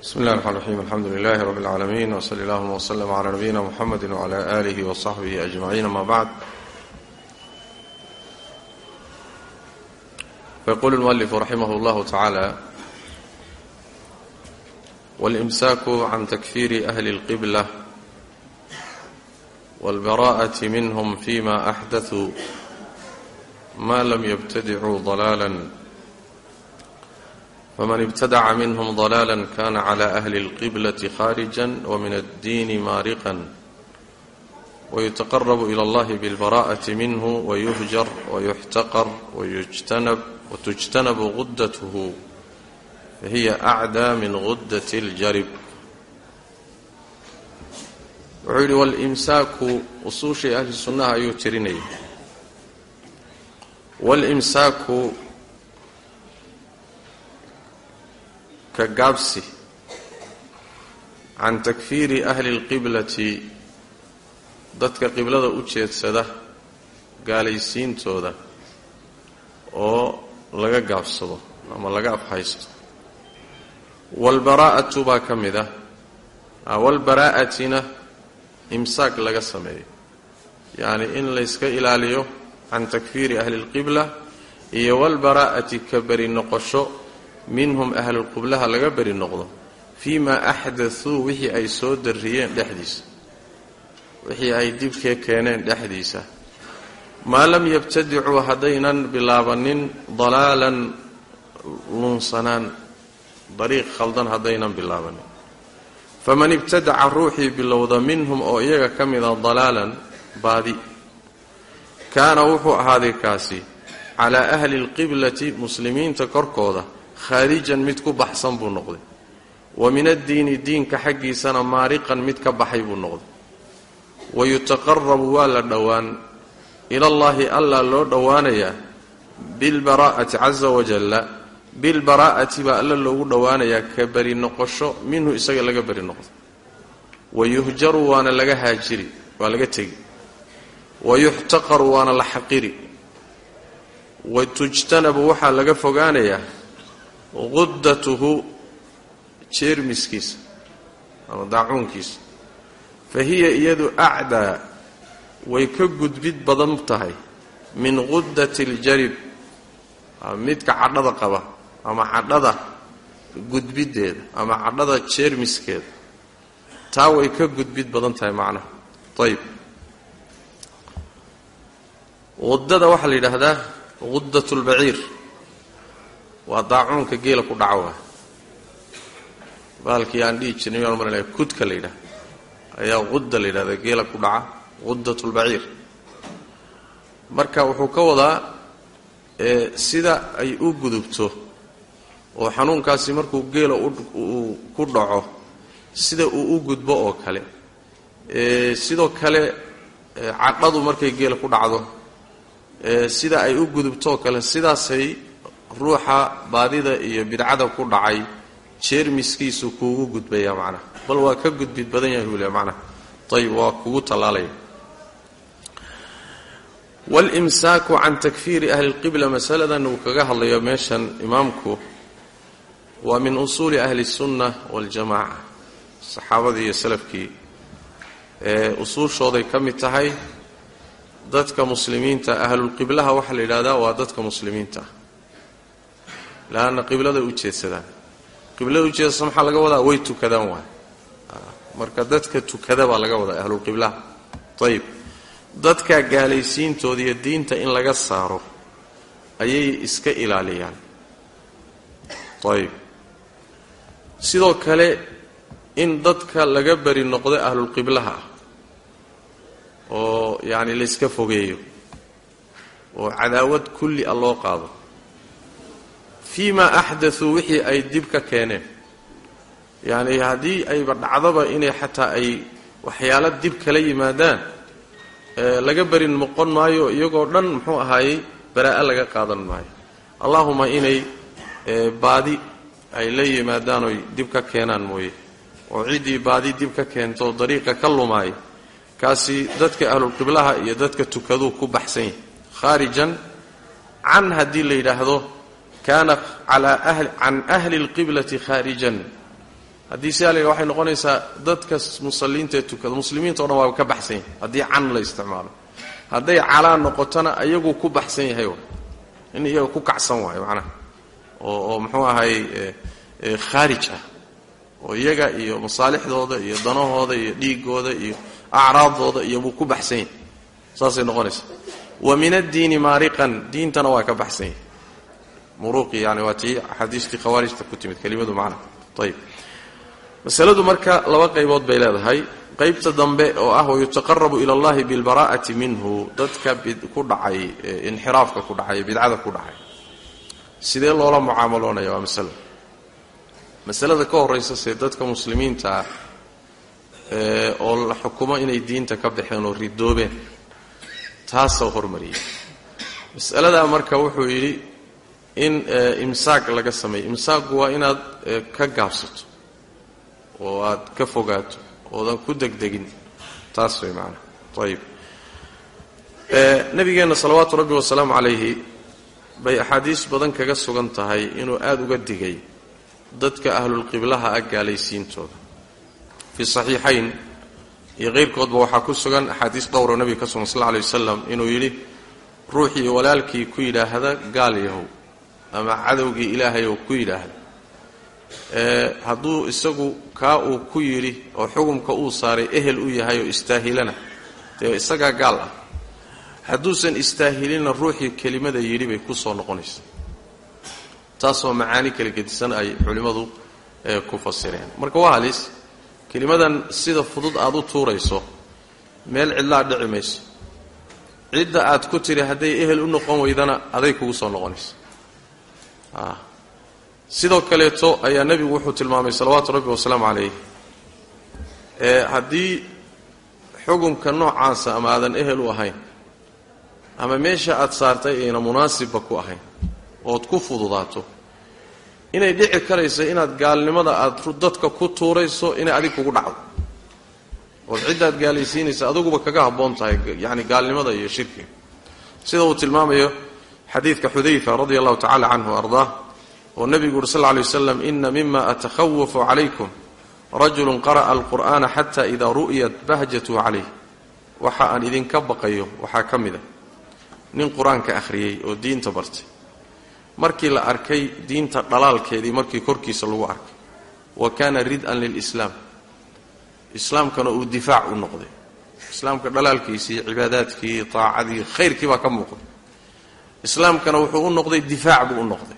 bismi اllahi الرحمن الرحيم alxamdu للh رb العaalمين وصلى اllهma وsلم عlى نبيina mحamd وعlى آlih وصaxbih أجمعين amا bعd فيqul الmؤلف رaximh اllah taعaalى والإmsاk عan تkfيr أhli الqبلة والبراءة minhm فيma أxdaثوا ma lm ybtadicuu ضلالا فمن ابتدع منهم ضلالا كان على أهل القبلة خارجا ومن الدين مارقا ويتقرب إلى الله بالبراءة منه ويهجر ويحتقر ويجتنب وتجتنب غدته فهي أعدى من غدة الجرب wuxuu yidhi walimsaaku usuushii ahli sunnaha ayuu tirinayay ka gaabsi can takfiiri ahli اlqiblati dadka qiblada u jeedsada gaalaysiintooda oo laga gaabsado ama laga afhaysto. Waalbaraa'atu baa ka mid ah. Waalbaraa'atina imsaak laga sameeyo. Yacni in layska ilaaliyo can takfiiri ahli اlqibla iyo waalbaraa'ati ka beri noqosho minhum ahlulqiblaha laga beri noqdo fii maa axdatuu wixii ay soo darriyeen dhexdiisa. Wixii ay dibkee keeneen dhexdiisa. Maa lam yabtadicuu haddaynan bilaabanin dalaalan lunsanaan dariiq khaldan haddaynan bilaabanin. Faman ibtadaca ruuxii bilowda minhum oo iyaga ka mida dalaalan baadi. Kaana wuxuu ahaaday kaasi calaa ahli lqiblati muslimiinta korkooda khaarijan mid ku baxsan buu noqday. Wa min addiini diinka xaggiisana maariqan mid ka baxay buu noqday. Wa yutaqarabu waa la dhowaan. Ilallaahi allaa loo dhowaanayaa bilbaraa'ati casa wajalla bilbaraa'ati baa alla loogu dhowaanayaa ka beri noqosho minhu isaga laga beri noqdo. Wa yuhjaru waana laga haajiri waa laga tegi. Wa yuxtaqaru waana la xaqiri. Wa tujtanabu waxaa laga fogaanayaa qudatuhu jeermiskiisa ama daacuunkiisa fa hiya iyadu acdaa way ka gudbid badan tahay min qudati aljarib midka cadhada qaba ama cadhada gudbiddeeda ama cadhada jeermiskeeda taa way ka gudbid badan tahay macnaha ayib qudada waxaa la yidhaahdaa qudat lbaciir waa daacuunka geela ku dhaca waa baalkii aan dhihi jirnay maan maranaya kudka la yidhaha ayaa qudda la yidhahda geela ku dhaca qudat lbaciir marka wuxuu ka wadaa sida ay u gudubto oo xanuunkaasi markuu geela uu ku dhaco sida uu u gudbo oo kale. Sidoo kale cadhadu markay geela ku dhacdo sida ay u gudubto oo kale sidaasay ruuxa baadida iyo bidcada ku dhacay jeermiskiisu kuugu gudbaya macnaha. Bal waa ka gudbid badan yahay wule macnaha. Ayib waa kugu tallaalaya. Walimsaaku can takfiiri ahli lqibla masaladan uu kaga hadlayo meeshan imaamku waa min usuuli ahli sunna waljamaca saxaabadii iyo salafkii ee usuushooday ka mid tahay dadka muslimiinta ahlulqiblaha waxaa la yidhahdaa waa dadka muslimiinta laanna qibladay u jeedsadaan qiblada ujeedasa maxaa laga wadaa? Way tukadaan waay. Marka dadka tukada baa laga wadaa ahlulqiblaha ayib dadka gaalaysiintooda iyo diinta in laga saaro ayay iska ilaaliyaan. Ayib sidoo kale in dadka laga beri noqdo ahlulqiblaha ah oo yacni layska fogeeyo oo cadaawad kulli a loo qaado fii ma axdatuu wixii ay dib ka keeneen. Yacni haddii ayba dhacdaba inay xataa ay waxyaalo dib kala yimaadaan laga beri noqon maayo iyagoo dhan muxuu ahaayey baraa-a laga qaadan maayo. Allahuma inay baadi ay la yimaadaan oy dib ka keenaan mooye. Oo ciddii baadi dib ka keento dariiqa ka lumaaya kaasi dadka ahlulqiblaha iyo dadka tukaduu ku baxsan yahay. Khaarijan can haddii la yidhaahdo kaana can ahli اlqiblati khaarijan. Haddii sidaa la waxay noqonaysaa dadka musalliintaee tukada muslimiinta o dhan waaba ka baxsan yahay haddii can la isticmaalo. Hadday calaa noqotona iyaguu ku baxsan yahay in iyaga ku kacsan waayo macnaha. Oo oo muxuu ahay khaarij ah. Oo iyaga iyo masaalixdooda iyo danahooda iyo dhiigooda iyo acraadooda iyo ku baxsan yahay. Saasay noqonaysaa. Wa min addiini maariqan diintana waa ka baxsan yahay muruuqii yani waa tii axaadiistii khawaarijta ku timid kelimadu ayib masaladu marka laba qaybood bay leedahay. Qaybta dambe oo ah wayutaqarabu ila allahi bilbaraa'ati minhu dadka ku dhacay inxiraafka ku dhacay bidcada ku dhacay. Sidee loola mucaamaloonaya waa masalo masalada ka horraysa see dadka muslimiintaa oo la xukumo inay diinta ka baxeen oo ridoobeen taasoo hormariyay masaladaa marka wuxuu yidhi in imsaaq laga sameeyo. Imsaaqu waa inaad ka gaabsato oo aad ka fogaato oodan ku degdegin. Taas way macanaa ayib nabigeenna salawaatu rabbi wasalaamu calayhi bay axaadiis badan kaga sugan tahay inuu aada uga digay dadka ahlulqiblaha ah gaalaysiintooda. Fii saxiixayn iyo keyrkoodba waxaa ku sugan axaadiis dhowroo nebiga ka sugan sal lla alay wasalam inuu yidhi ruuxii walaalkii ku yidhaahda gaal yahow ama cadowgii ilaahayow ku yidhaahda hadduu isagu kaa uu ku yidhi oo xukumka uu saaray ehel u yahay oo istaahilana dee isagaa gaal ah. Hadduusan istaahilinna ruuxii kelimada yidhi bay ku soo noqonaysa taasoo macaani kala gedisan ay culimmadu ku fasireen. Marka waa halis kelimadan sida fudud aad u tuurayso meel cidlaa dhici mayso. Cidda aad ku tidhi hadday ehel u noqon weydana aday kugu soo noqonaysa sidoo kaleeto ayaa nebigu wuxuu tilmaamay salawaatu rabbi wasalaamu calayh. Haddii xukumka noocaasa ama aadan ehel u ahayn ama meesha aad saartay ayna munaasibba ku ahayn ood ku fududaato inay dhici karayso inaad gaalnimada aad dadka ku tuurayso inay adig kugu dhacdo. Ood ciddaad gaalaysiinaysa adiguba kaga habboon tahay yacni gaalnimada iyo shirkiga sida uu tilmaamayo xadiidka xudayfa radia allahu tacala canhu ardaa oo nebigu uri sal lay waslam ina mima atakhawafu calaykum rajulun qara'a alqur'aana xata ida ru'yat bahjatu calayh waxa aan idinka baqayo waxaa ka mid a nin qur'aanka akhriyey oo diinta bartay. Markii la arkay diinta dhalaalkeedii markii korkiisa lagu arkay wa kaana rid-an lilislaam. Islaamkana uu difaac u noqday. Islaamka dhalaalkiisii cibaadaadkii taacadii khayrkii baa ka muuqday islaamkana wuxuu u noqday difaac buu u noqday.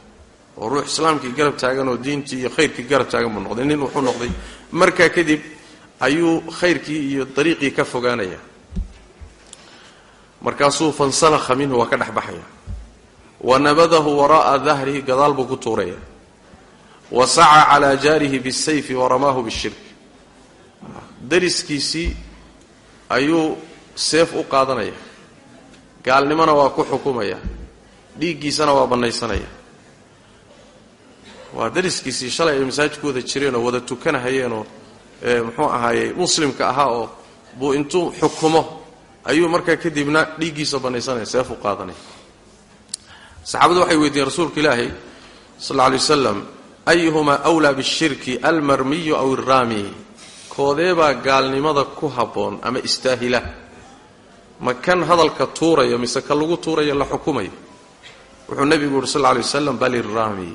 oo ruux islaamkii garab taagan oo diintii iyo khayrkii garab taagan buu noqday. Nin wuxuu noqday. Markaa kadib ayuu khayrkii iyo dariiqii ka fogaanaya. Markaasuu fansalakha minhu waa ka dhex baxaya. Wa nabadahu waraa'a dahrihi gadaal buu ku tuuraya. Wa saca calaa jaarihi bisayfi wa ramaahu bishirk. Dariskiisii ayuu seef u qaadanaya. Gaalnimona waa ku xukumaya dhiiggiisana waa bannaysanaya waa dariskiisii shalay ay masaajidkooda jireenoo wada tukanahayeenoo muxuu ahaaye muslimka ahaa oo buu intuu xukumo. Ayuu markaa kadibna dhiiggiisa bannaysanaya seef u qaadanaya saxaabadu waxay weydiiyeen rasuulka ilaahi sal alla alay wasalam ayuhumaa wlaa bishirki almarmiyu aw irraami koodeebaa gaalnimada ku habboon ama istaahila. Ma kan hadalka tuuraya mise ka lagu tuuraya la xukumayo wuxuu nebigu yuhi sal wasalam bal irraami.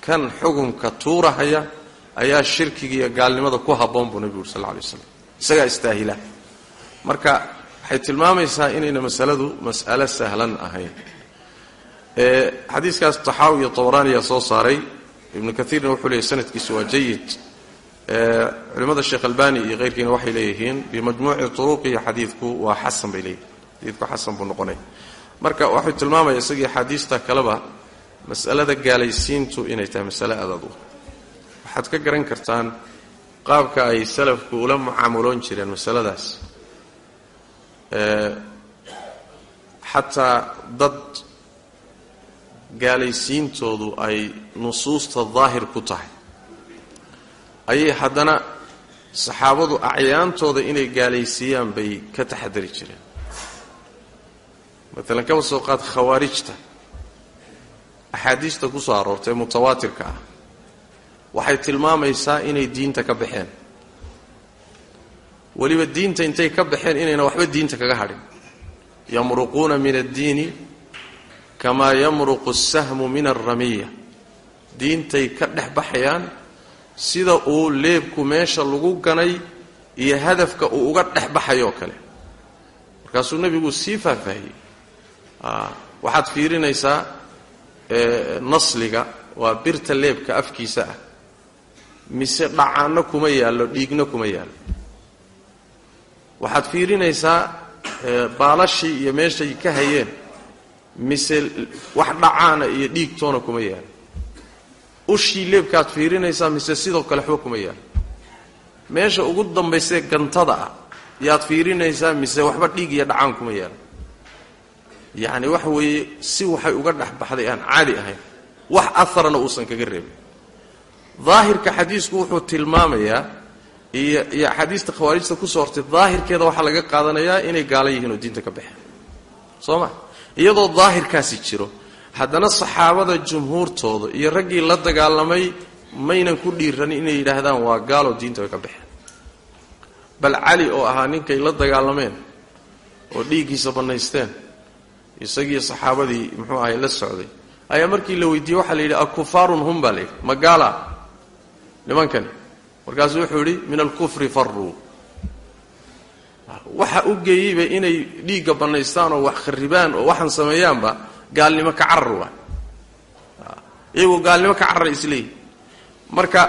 Kan xukumka tuurahaya ayaa shirkigiiyo gaalnimada ku habboon buu nebigu yuhi sal alay waslam isagaa istaahila. Marka waxay tilmaamaysaa inayna masaladu mas'alo sahlan ahayn. Xadiiskaas taxaawi iyo tabaraaniyaa soo saaray. Ibnu kaiirna wuxuu leeyahy sanadkiisu waa jayid culimmada sheekh albani iyo keyrkiina waxay leeyihiin bimajmuuci turuqihi xadiidku waa xasan bay leeyihiin xadiidku xasan buu noqonaya marka waxuu tilmaamaya isagii axaadiista kaleba mas'alada gaalaysiintu inay tahay masale adaad u waxaad ka garan kartaan qaabka ay salafku ula mucaamuloon jireen masaladaas. Xataa dad gaalaysiintoodu ay nusuusta daahir ku tahay. Ayay haddana saxaabadu acyaantooda inay gaalaysiiyaan bay ka taxadari jireen maalan kaba soo qaad khawaarijta. Axaadiista ku soo aroortay mutawaatirka ah. Waxay tilmaamaysaa inay diinta ka baxeen. Weliba diinta intay ka baxeen inayna waxba diinta kaga hadhin. Yamruquuna min addiini kamaa yamruqu asahmu min alramiya diintay ka dhex baxayaan sida uu leebku meesha lagu ganay iyo hadafka uu uga dhex baxayoo kale. Markaasuu nebigu sii faahfaahiyey waxaad fiirinaysaa nasliga waa birta leebka afkiisa ah. Mise dhacaanno kuma yaallo dhiigna kuma yaallo. Waxaad fiirinaysaa baalashii iyo meeshay ka hayeen mise wax dhacaana iyo dhiigtoona kuma yaallo. Ushii leebkaad fiirinaysaa mise sidoo kale waxba kuma yaallo. Meesha ugu dambaysee gantada ah yaad fiirinaysaa mise waxba dhiig iyo dhacaan kuma yaallo yacni waxa weeye si waxay uga dhex baxday aan caadi ahayn wax aharna uusan kaga reebin. Daahirka xadiisku wuxuu tilmaamayaa iyo iyo axaadiista khawaarijta ku soo hortay daahirkeeda waxaa laga qaadanayaa inay gaalan yihiin oo diinta ka baxeen soo ma? Iyadoo daahirkaasi jiro haddana saxaabada jumhuurtooda iyo raggii la dagaalamay maynan ku dhiiranin inay yidhaahdaan waa gaaloo diinta ka baxeen bal cali oo ahaa ninkay la dagaalameen oo dhiiggiisa bannaysteen isagiiyo saxaabadii muxuu ahay la socday. Ayaa markii la weydiiyey waxaa la yidhi akufaarun hum baa la yidhi. Ma gaala? Wuxuu yidhi min alkufri faruu waxa u geeyeyba inay dhiigga bannaystaan oo wax kharibaan oo waxaan sameeyaanba gaalnimo ka carar waa. Iyagoo gaalnimo ka carara isleeyihi marka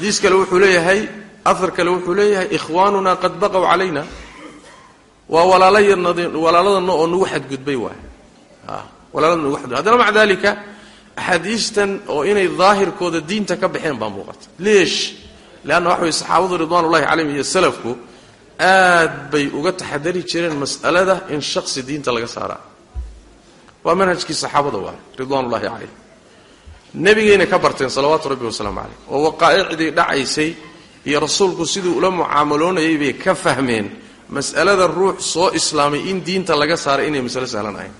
diis kale wuxuu leeyahay ahar kale wuxuu leeyahay ikhwaanuna qad baqow calayna waa walaaladana oo nagu xadgudbay waay. Walaalada xadgudbay. Haddana maca dalika axaadiistan oo inay daahirkooda diinta ka baxeen baa muuqata. Leesh leanna waxa way saxaabadu ridwaan ullahi calayhim iyo salafku aad bay uga taxadari jireen mas'alada in shaksi diinta laga saaraa. Waa manhajkii saxaabada waay ridwaan ullahi calayhim. Nebigayna ka barteen salawaatu rabbi wasalaamu calayh. Oo waqaa'icdii dhacaysay iyo rasuulku siduu ula mucaamaloonayay bay ka fahmeen mas'alada ruux soo islaamay in diinta laga saaray inay masalo sahlan ahayn.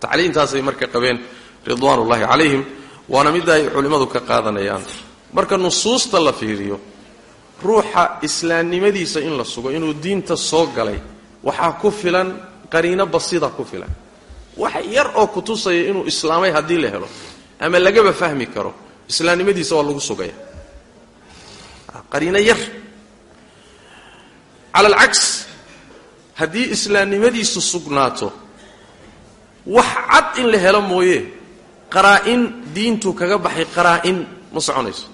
Tacliintaasay marka qabeen ridwaan ullahi calayhim waana midda ay culimmadu ka qaadanayaan. Marka nusuusta la fiiriyo ruuxa islaamnimadiisa in la sugo inuu diinta soo galay waxaa ku filan qariino basida ku filan. Wax yar oo ku tusaya inuu islaamay haddii la helo ama lagaba fahmi karo islaamnimadiisa waa lagu sugaya. Qariino yar cala alcaks haddii islaamnimadiisu sugnaato wax cad in la helo mooye. Qaraa-in diintu kaga baxay qaraa-in ma soconayso.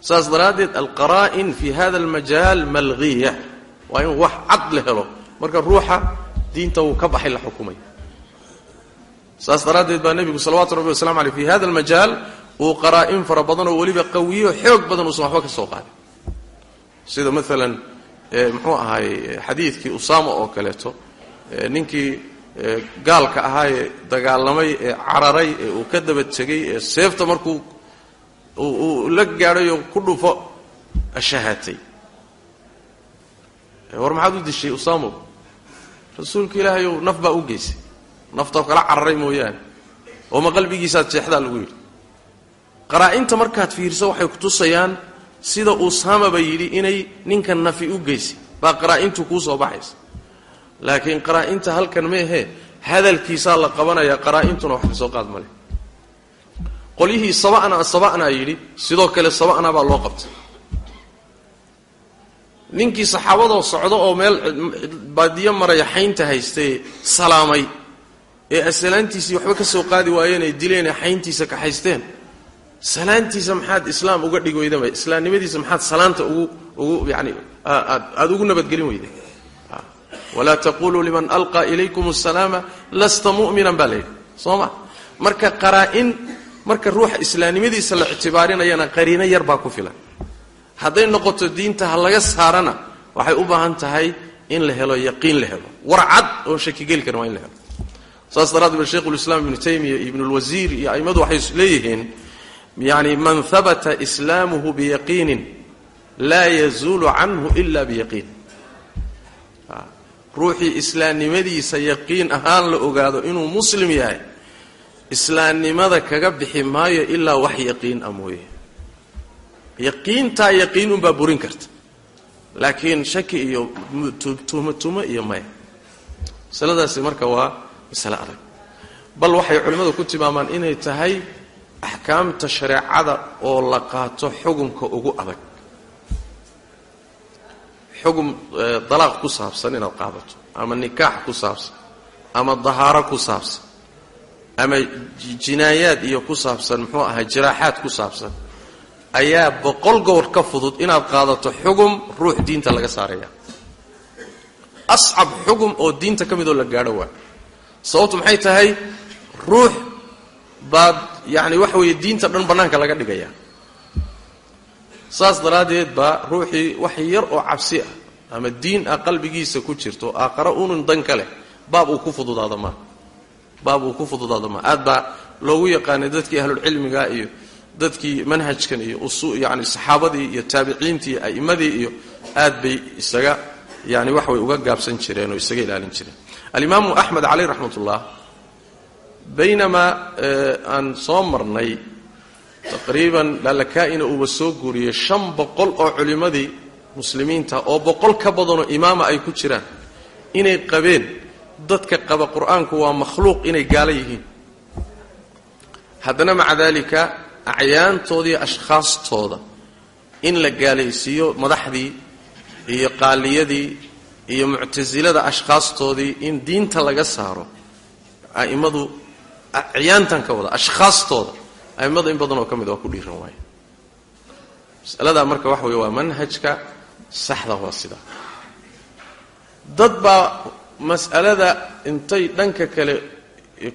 Saas daraaddeed alqaraa'in fi hada almajaal malghiya waa in wax cad la helo. Marka ruuxa diinta wuu ka baxay la xukumay. Saas daraaddeed baa nebigu salawatu rabbi waslamu aleyh fi hada almajaal uu qaraa-in fara badan oo weliba qawiyo xoog badan uusan waxba ka soo qaadin sida maalan muxuu ahaay xadiidkii usaama oo kaleeto ninkii gaalka ahaayee dagaalamay ee cararay ee uu ka daba tegay ee seefta markuu uu la gaadhayoo ku dhufo ashahaatay. War maxaad u dishay usaamow rasuulka ilaahayow naf baa u geysay. Nafta kala cararay mooyaane. Oo ma qalbigiisaad jeexdaa lagu yidhi. Qaraa-inta markaad fiiriso waxay kutusayaan sida usaamaba yidhi inay ninkan nafi u geysay baa qaraa-intu kuu soo baxaysa. Laakiin qaraa-inta halkan meehee hadalkiisaa la qabanayaa qaraa-intuna wax ka soo qaad male qolyihii saba'na saba'naa yidhi sidoo kale saba'na baa loo qabtay. Ninkii saxaabadoo socdo oo meel baadiyo maraya xaynta haystay salaamay. Ee asalaantiisii waxba ka soo qaadi waayeen ay dileen ee xayntiisa ka haysteen salaantiisa maxaad islaam uga dhig weydaba islaamnimadiisa maxaad salaanta ugu yani aada ugu nabadgelin weyday walaa taquluu liman alqaa ilaykum asalaama lasta mu'minan baa layidhi soo ma? Marka qaraa-in marka ruuxa islaamnimadiisa la ictibaarinayana qariino yar baa ku filan. Hadday noqoto diinta ha laga saarana waxay u baahan tahay in la helo yaqiin la helo. War cad oon shakigeli karin waa in la helo. Saas daraaddeed sheikhulislaam ibnu taymiya iyo ibnulwasiir iyo a'immadu waxay leeyihiin yani man habata islaamuhu biyaqiinin laa yazuulu canhu ila biyaqiin. Ruuxii islaamnimadiisa yaqiin ahaan la ogaado inuu muslim yahay islaamnimada kaga bixi maayo ilaa wax yaqiin a mooye. Yaqiintaa yaqiin unbaa burin karta laakiin shaki iyo tumo iyo maya. Masaladaasi marka waa masale adag. Bal waxay culimmadu ku tilmaamaan inay tahay axkaamta shareecada oo la qaato xukunka ugu adag. Xugum dalaaq ku saabsan inaad qaadato ama nikaax ku saabsan ama dahaaro ku saabsan ama jinaayaad iyo ku saabsan muxuu ahaa jiraaxaad ku saabsan ayaa boqol gobol ka fudud inaad qaadato xugum ruux diinta laga saaraya. Ascab xugum oo diinta ka midoo la gaadho waa. Sababtu maxay tahay? Ruux baad yacni waxa weeye diinta dhan bannaanka laga dhigaya. Saas daraaddeed baa ruuxii wax yar oo cabsi ah ama diin ah qalbigiisa ku jirto aakhare unun dan ka leh baab uu ku fududaado maa baab uu ku fududaado maa aad baa loogu yaqaanay dadkii ahlulcilmiga iyo dadkii manhajkan iyo usu yani saxaabadii iyo taabiciintii iyo a'immadii iyo aad bay isaga yani wax way uga gaabsan jireen oo isaga ilaalin jireen. Alimaamu axmed caleyh raxmatullah baynamaa aan soo marnay taqriiban laalakaa'ina uuba soo guuriyey shan boqol oo culimmadii muslimiinta oo boqol ka badanoo imaama ay ku jiraan inay qabeen dadka qaba qur'aanku waa makhluuq inay gaalo yihiin. Haddana maca daalika acyaantooda iyo ashkhaastooda in la gaalaysiiyo madaxdii iyo qaaliyadii iyo muctasilada ashkhaastoodii in diinta laga saaro a'immadu acyaantan ka wada ashkhaastooda a'immada in badan oo ka mid waa ku dhiiran waaye masaladaa marka waxa weeye waa manhajka saxda waa sidaa dad baa mas'alada intay dhanka kale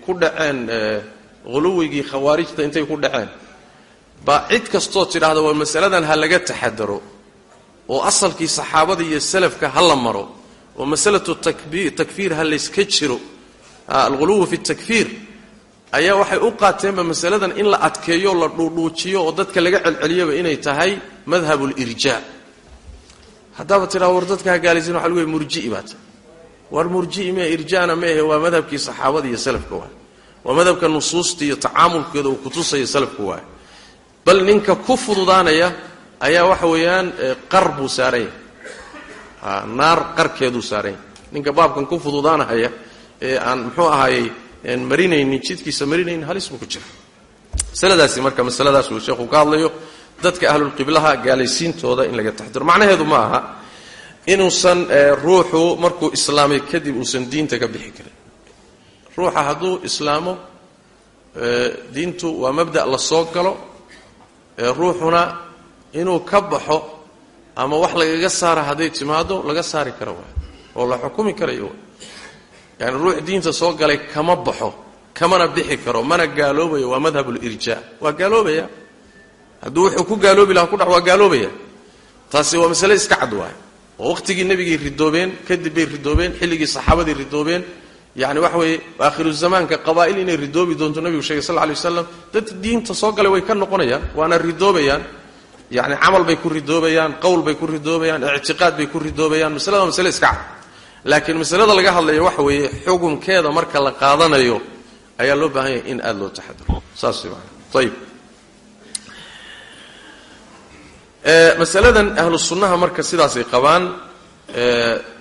ku dhaceen huluwigii khawaarijta intay ku dhaceen baa cid kastoo tidhaahda waa masaladan ha laga taxadaro oo asalkii saxaabada iyo salafka ha la maro oo masalatu takfiir ha layska jiro. Alghuluwu fi takfiir ayaa waxay u qaateenba masaladan in la adkeeyo la dhuudhuujiyo oo dadka laga celceliyaba inay tahay madhab lirjaa haddaaba tidhahdo war dadka ha waxa lagu murji'i baa tahay war murji'i mee irjaana meehe waa madhabkii saxaabada iyo salafka waay waa madhabka nusuusta iyo tacaamulkeeda uu kutusaya salafku waay bal ninka ku fududaanaya ayaa waxa weeyaan qar buu saaran yahay naar qarkeeduu saaran yahay ninka baabkan ku fududaanahaya ee aan muxuu ahaayey marinaynin jidkiisa marinaynin halis ku jira masaladaasi marka masaladaas uu sheekhu ka hadlayo dadka ahlulqiblaha gaalaysiintooda in laga taxdiro macnaheedu ma aha inuusan ruuxu markuu islaamay kadib uusan diinta ka bixi karin. Ruuxa hadduu islaamo diintu waa mabda' la soo galo ruuxuna inuu ka baxo ama wax lagaga saara hadday timaado laga saari kara waay oo la xukumi karayo yani ruux diinta soo galay kama baxo kamana bixi karo mana gaaloobayo waa madhabulirjaa waa gaaloobaya hadduu wuxuu ku gaaloobi lahaa ku dhac waa gaaloobaya taasi waa masale iska cad waay oo wakhtigii nebigay ridoobeen kadib bay ridoobeen xilligii saxaabadii ridoobeen. Yani waxa weeye aakhiru zamaanka qabaa'il inay ridoobi doonto nebigu shegay sal lay waslam dad diinta soo galay way ka noqonayaan waana ridoobayaan. Yani camal bay ku ridoobayaan qowl bay ku ridoobayaan ictiqaad bay ku ridoobayaan masalada masale iska cad laakiin masalada laga hadlayo waxa weeye xukunkeeda marka la qaadanayo ayaa loo baahan yahay in aada loo taxaduro saas maana ayib masaladan ahlu sunnaha marka sidaasay qabaan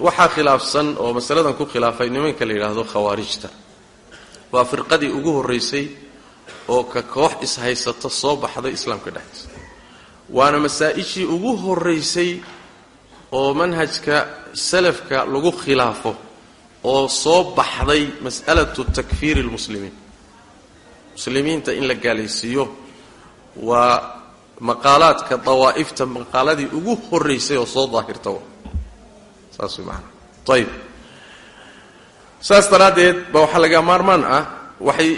waxaa khilaafsan oo masaladan ku khilaafay nimanka la yidhaahdo khawaarijta. Waa firqadii ugu horraysay oo ka koox ishaysata soo baxday islaamka dhexdiisa. Waana masaa-ishii ugu horraysay oo manhajka salafka lagu khilaafo oo soo baxday mas'alatu takfiiri lmuslimiin muslimiinta in la gaalaysiiyo waa maqaalaadka dawaa'ifta maqaaladii ugu horraysay oo soo daahirta saas saas daraaddeed ba waxaa laga maarmaan ah waxay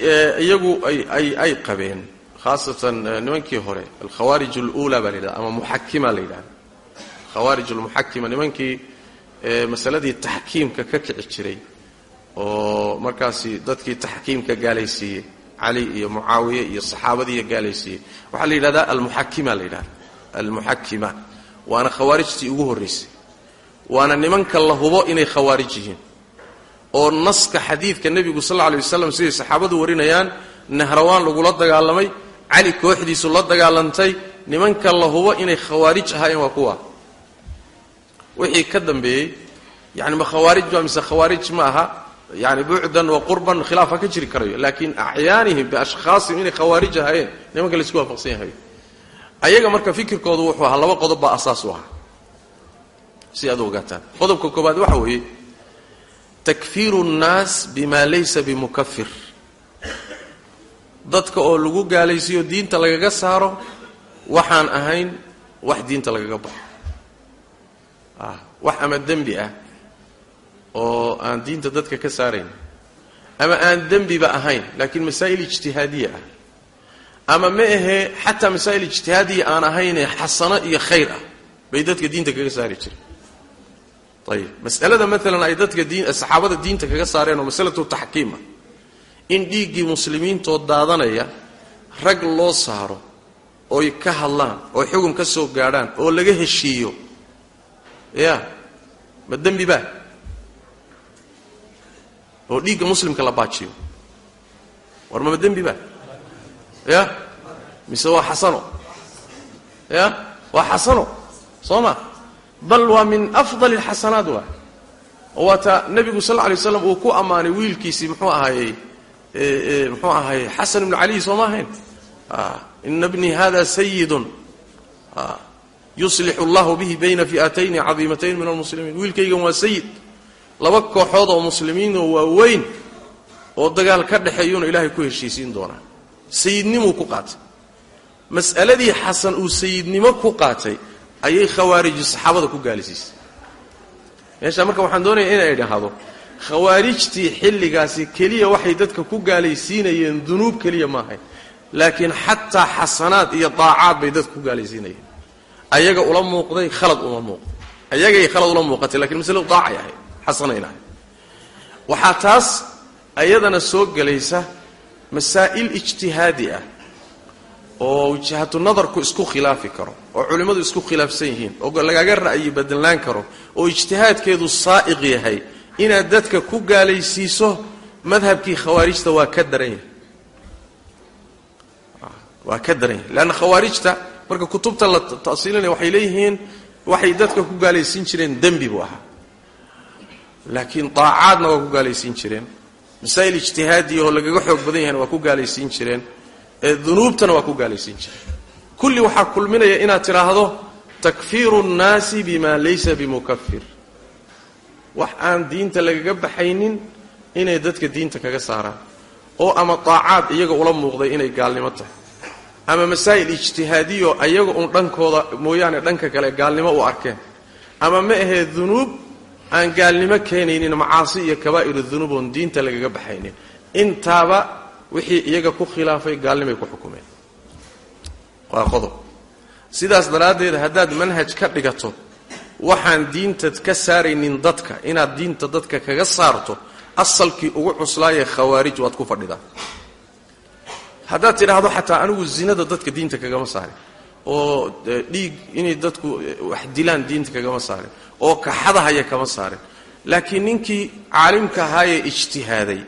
iyagu ay ay qabeen khaasatan nimankii hore alkhawaarij aluula baa la yidhahda ama muxakima la yidhahda khawaarij almuxakima nimankii masaladii taxkiimka ka kici jiray oo markaasi dadkii taxkiimka gaalaysiiyey cali iyo mucaawiye iyo saxaabadiiyo gaalaysiiyey. Waxaa la yidhahdaa almuxakima la yidhahda almuxakima. Waana khawaarijtii ugu horraysay waana nimanka la hubo inay khawaarij yihiin. Oo naska xadiidka nebigu sal lla lay waslam siday saxaabadu warinayaan nahrawaan lagula dagaalamay cali kooxdiisu la dagaalantay nimanka la hubo inay khawaarij ahaayeen waa kuwa wixii ka dambeeyey yani ma khawaarij ba mise khawaarij ma aha yani bucdan wa qurban khilaafa ka jiri karayo laakiin acyaanihim biashkhaasihim inay khawaarij ahaayeen nimanka la isku waafaqsan yahay. Ayaga marka fikirkoodu wuxuu ahaa laba qodob baa asaas u ahaa. Si aad u ogaataan. Qodobka koobaad waxa weeye takfiiru nnaas bima laysa bimukafir dadka oo lagu gaalaysiiyo diinta lagaga saaro waxaan ahayn wax diinta lagaga baxo wax ama dembi ah oo aan diinta dadka ka saarayn. Ama aan dembiba ahayn laakiin masaa'il ijtihaadiya ah. Ama ma ahee xataa masaa'il ijtihaadiya aan ahaynee xasano iyo khayr ah. Bay dadka diinta kaga saari jireen ayib mas'alada maalan ay dadka saxaabada diinta kaga saareen oo masalatu taxkiima in dhiiggii muslimiintoo daadanaya rag loo saaro oy ka hadlaan oo xugum ka soo gaadhaan oo laga heshiiyo ya. Ma dembi baa oo dhiigga muslimka la baajiyo war mama dembi baa ya. Mise waa xasano ya. Waa xasano soo ma bal waa min afdal alxasanaat waa oo nebigu sal lla lay slam uu ku ammaanay wiilkiisii muxuu ahaayey muxuu ahaayey xasan ibnu caliy soo ma ahayn ina bnii hada sayidun yuslixu allahu bihi bayna fi'atayni cadiimatayn min almuslimiin. Wiilkaygan waa sayid laba kooxood oo muslimiinoo waaweyn oo dagaal ka dhexeeyuuna ilaahay ku heshiisiin doonaa. Sayidnimuu ku qaatay. Mas'aladii xasan uu sayidnimo ku qaatay ayay khawaariji saxaabada ku gaalisiisay meeshaa marka waxaan doonaya inay dhahdo khawaarijtii xilligaasi keliya waxay dadka ku gaalaysiinayeen dunuub keliya maahayn laakiin xataa xasanaad iyo daacaad bay dadka ku gaalaysiinayeen ayaga ula muuqday khalad uma muuqday. Ayagay khalad ula muuqatay lakiin masle daacay ahayd xasanayn ahayd waxaa taas ayadana soo gelaysa masaa'il ijtihaadi ah oo wijhatu nadarku isku khilaafi karo oo culimmadu isku khilaafsan yihiin oo lagaga ra'yi bedelaan karo oo ijtihaadkeedu saa'iq yahay inaad dadka ku gaalaysiiso madhabkii khawaarijta waa ka daran yahay. Waa ka daran yahay. Leanna khawaarijta marka kutubta la ta'siilinaya waxay leeyihiin waxay dadka ku gaalaysiin jireen dembi buu ahaa. Laakiin daacaadna waa ku gaalaysiin jireen. Masaa'il ijtihaadiya oo lagaga xoog badan yahayna waa ku gaalaysiin jireen. Ee dunuubtana waa ku gaalaysiin jireen. Kulli waxaa kulminaya inaad tidhaahdo takfiiru nnaasi bima laysa bimukafir wax aan diinta lagaga baxaynin inay dadka diinta kaga saaraan. Oo ama daacaad iyaga ula muuqday inay gaalnimo tahay ama masaa'il ijtihaadiyo ayaga uun dhankooda mooyaane dhanka kale gaalnimo u arkeen. Ama ma ahee dunuub aan gaalnimo keenaynin macaasi iyo kabaa'iru dunuub oon diinta lagaga baxaynin. Intaaba wixii iyaga ku khilaafay gaalnimay ku xukumeen. Waa qodob. Sidaas daraaddeed haddaad manhaj ka dhigato waxaan diinta ka saaraynin dadka. Inaad diinta dadka kaga saarto asalkii ugu cuslaayee khawaarij waad ku fadhidaa haddaad tidhaahdo xataa anigu zinada dadka diinta kagama saarin. Oo dhiig inay dadku wax dilaan diinta kagama saarin. Oo kaxadahaya kama saarin. Laakiin ninkii caalimka ahaayee ijtihaaday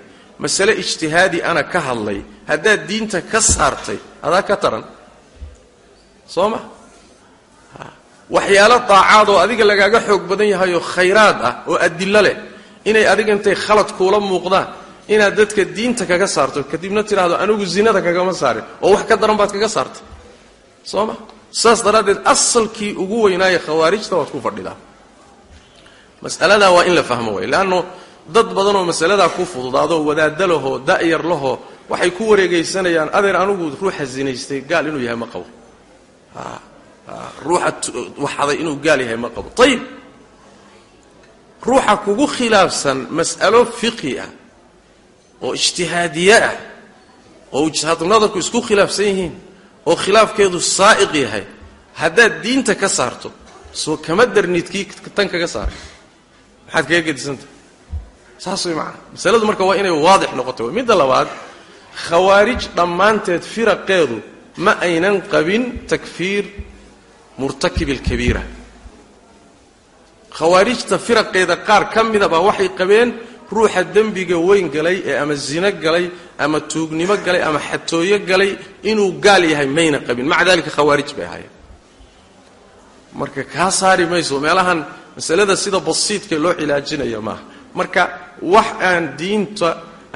masale ijtihaadi ana ka hadlay haddaad diinta ka saartay adaa ka taran. Soo ma? Waxyaalo daacaad oo adiga lagaaga xoog badan yahayoo khayraad ah oo adilo leh inay adiga intay khalad kuula muuqdaan inaad dadka diinta kaga saarto kadibna tidhaahdo anigu zinada kagama saarin oo wax ka daran baad kaga saartay. Soo ma? Saas daraaddeed asalkii ugu weynaaye khawaarijta waad ku fadhidaa. Mas'aladaa waa in la fahmo way. Leanno dad badanoo masaladaa ku fududaadoo wadaadda lahoo da'yar lahoo waxay ku wareegaysanayaan adeer anigu ruuxa zinaystay gaal inuu yahay ma qabo. Ruuxa waxaday inuu gaal yahay ma qabo. Ayib ruuxa kugu khilaafsan mas'alo fiqi ah oo ijtihaadiye ah oo ijtihaadu isku khilaafsan yihiin oo khilaafkeedu saa'iq yahay haddaad diinta ka saarto soo kama darnid kii tan kaga saaray maxaad kaga gedisantahay? Saas way macana masaladu marka waa inay waadix noqoto. Midda labaad khawaarij dhammaanteed firaqeedu ma aynan qabin takfiir murtakibi alkabiira khawaarijta firaqeeda qaar ka midaba waxay qabeen ruuxa dembiga weyn galay ee ama zino galay ama tuugnimo galay ama xatooyo galay inuu gaal yahay mayna qabin. Maca dalika khawaarij bay ahaayeen. Marka kaa saari mayso meelahan masalada sida basiidka loo cilaajinaya maaha. Marka wax aan diinta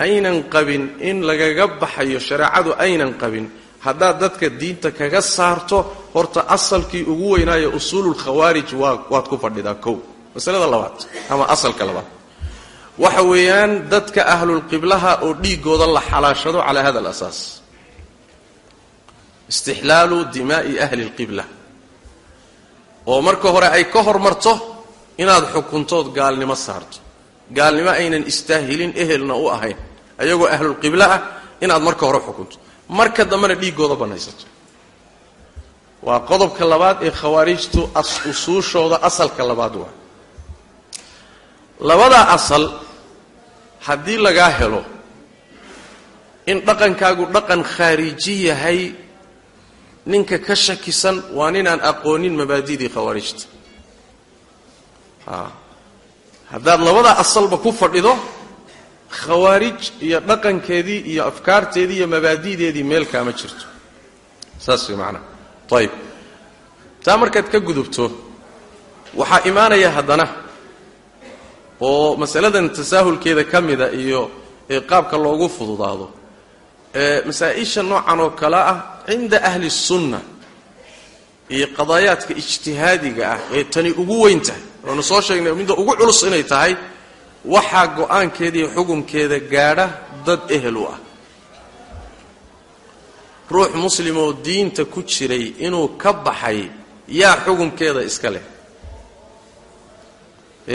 aynan qabin in lagaga baxayo shareecadu aynan qabin haddaad dadka diinta kaga saarto horta asalkii ugu weynaayo usuululkhawaarij waa waad ku fadhidaa kow. Masalada labaad ama asalka labaad waxa weeyaan dadka ahlulqiblaha oo dhiigooda la xalaashado calaa hada alasaas. Istixlaalu dimaa'i ahli lqibla oo marka hore ay ka hormarto inaad xukuntood gaalnimo saarto. Gaalnimo aynan istaahilin ehelna u ahayn. Ayagoo ahlulqibla ah inaad marka hore xukunto. Marka dambena dhiigooda bannaysato. Waa qodobka labaad ee khawaarijtu usuushooda asalka labaad waa labadaa asal haddii lagaa helo in dhaqankaagu dhaqan khaariji yahay ninka ka shakisan waa ninaan aqoonin mabaadidii khawaarijta. Haddaad labadaa asalba ku fadhido khawaarij iyo dhaqankeedii iyo afkaarteedii iyo mabaadi'deedii meel kaama jirto. Saas way macanaha ayib taa markaad ka gudubto waxaa imaanaya haddana oo masaladan tasaahulkeeda ka mida iyo qaabka loogu fududaado masaa-isha noocan oo kale ah cinda ahli sunna iyo qadaayaadka ijtihaadiga ah ee tani ugu weyn tahay. Waanu soo sheegnay midda ugu culus inay tahay waxaa go'aankeeda iyo xukumkeeda gaadha dad ehel u ah. Ruux muslim oo diinta ku jiray inuu ka baxay yaa xukumkeeda iska leh.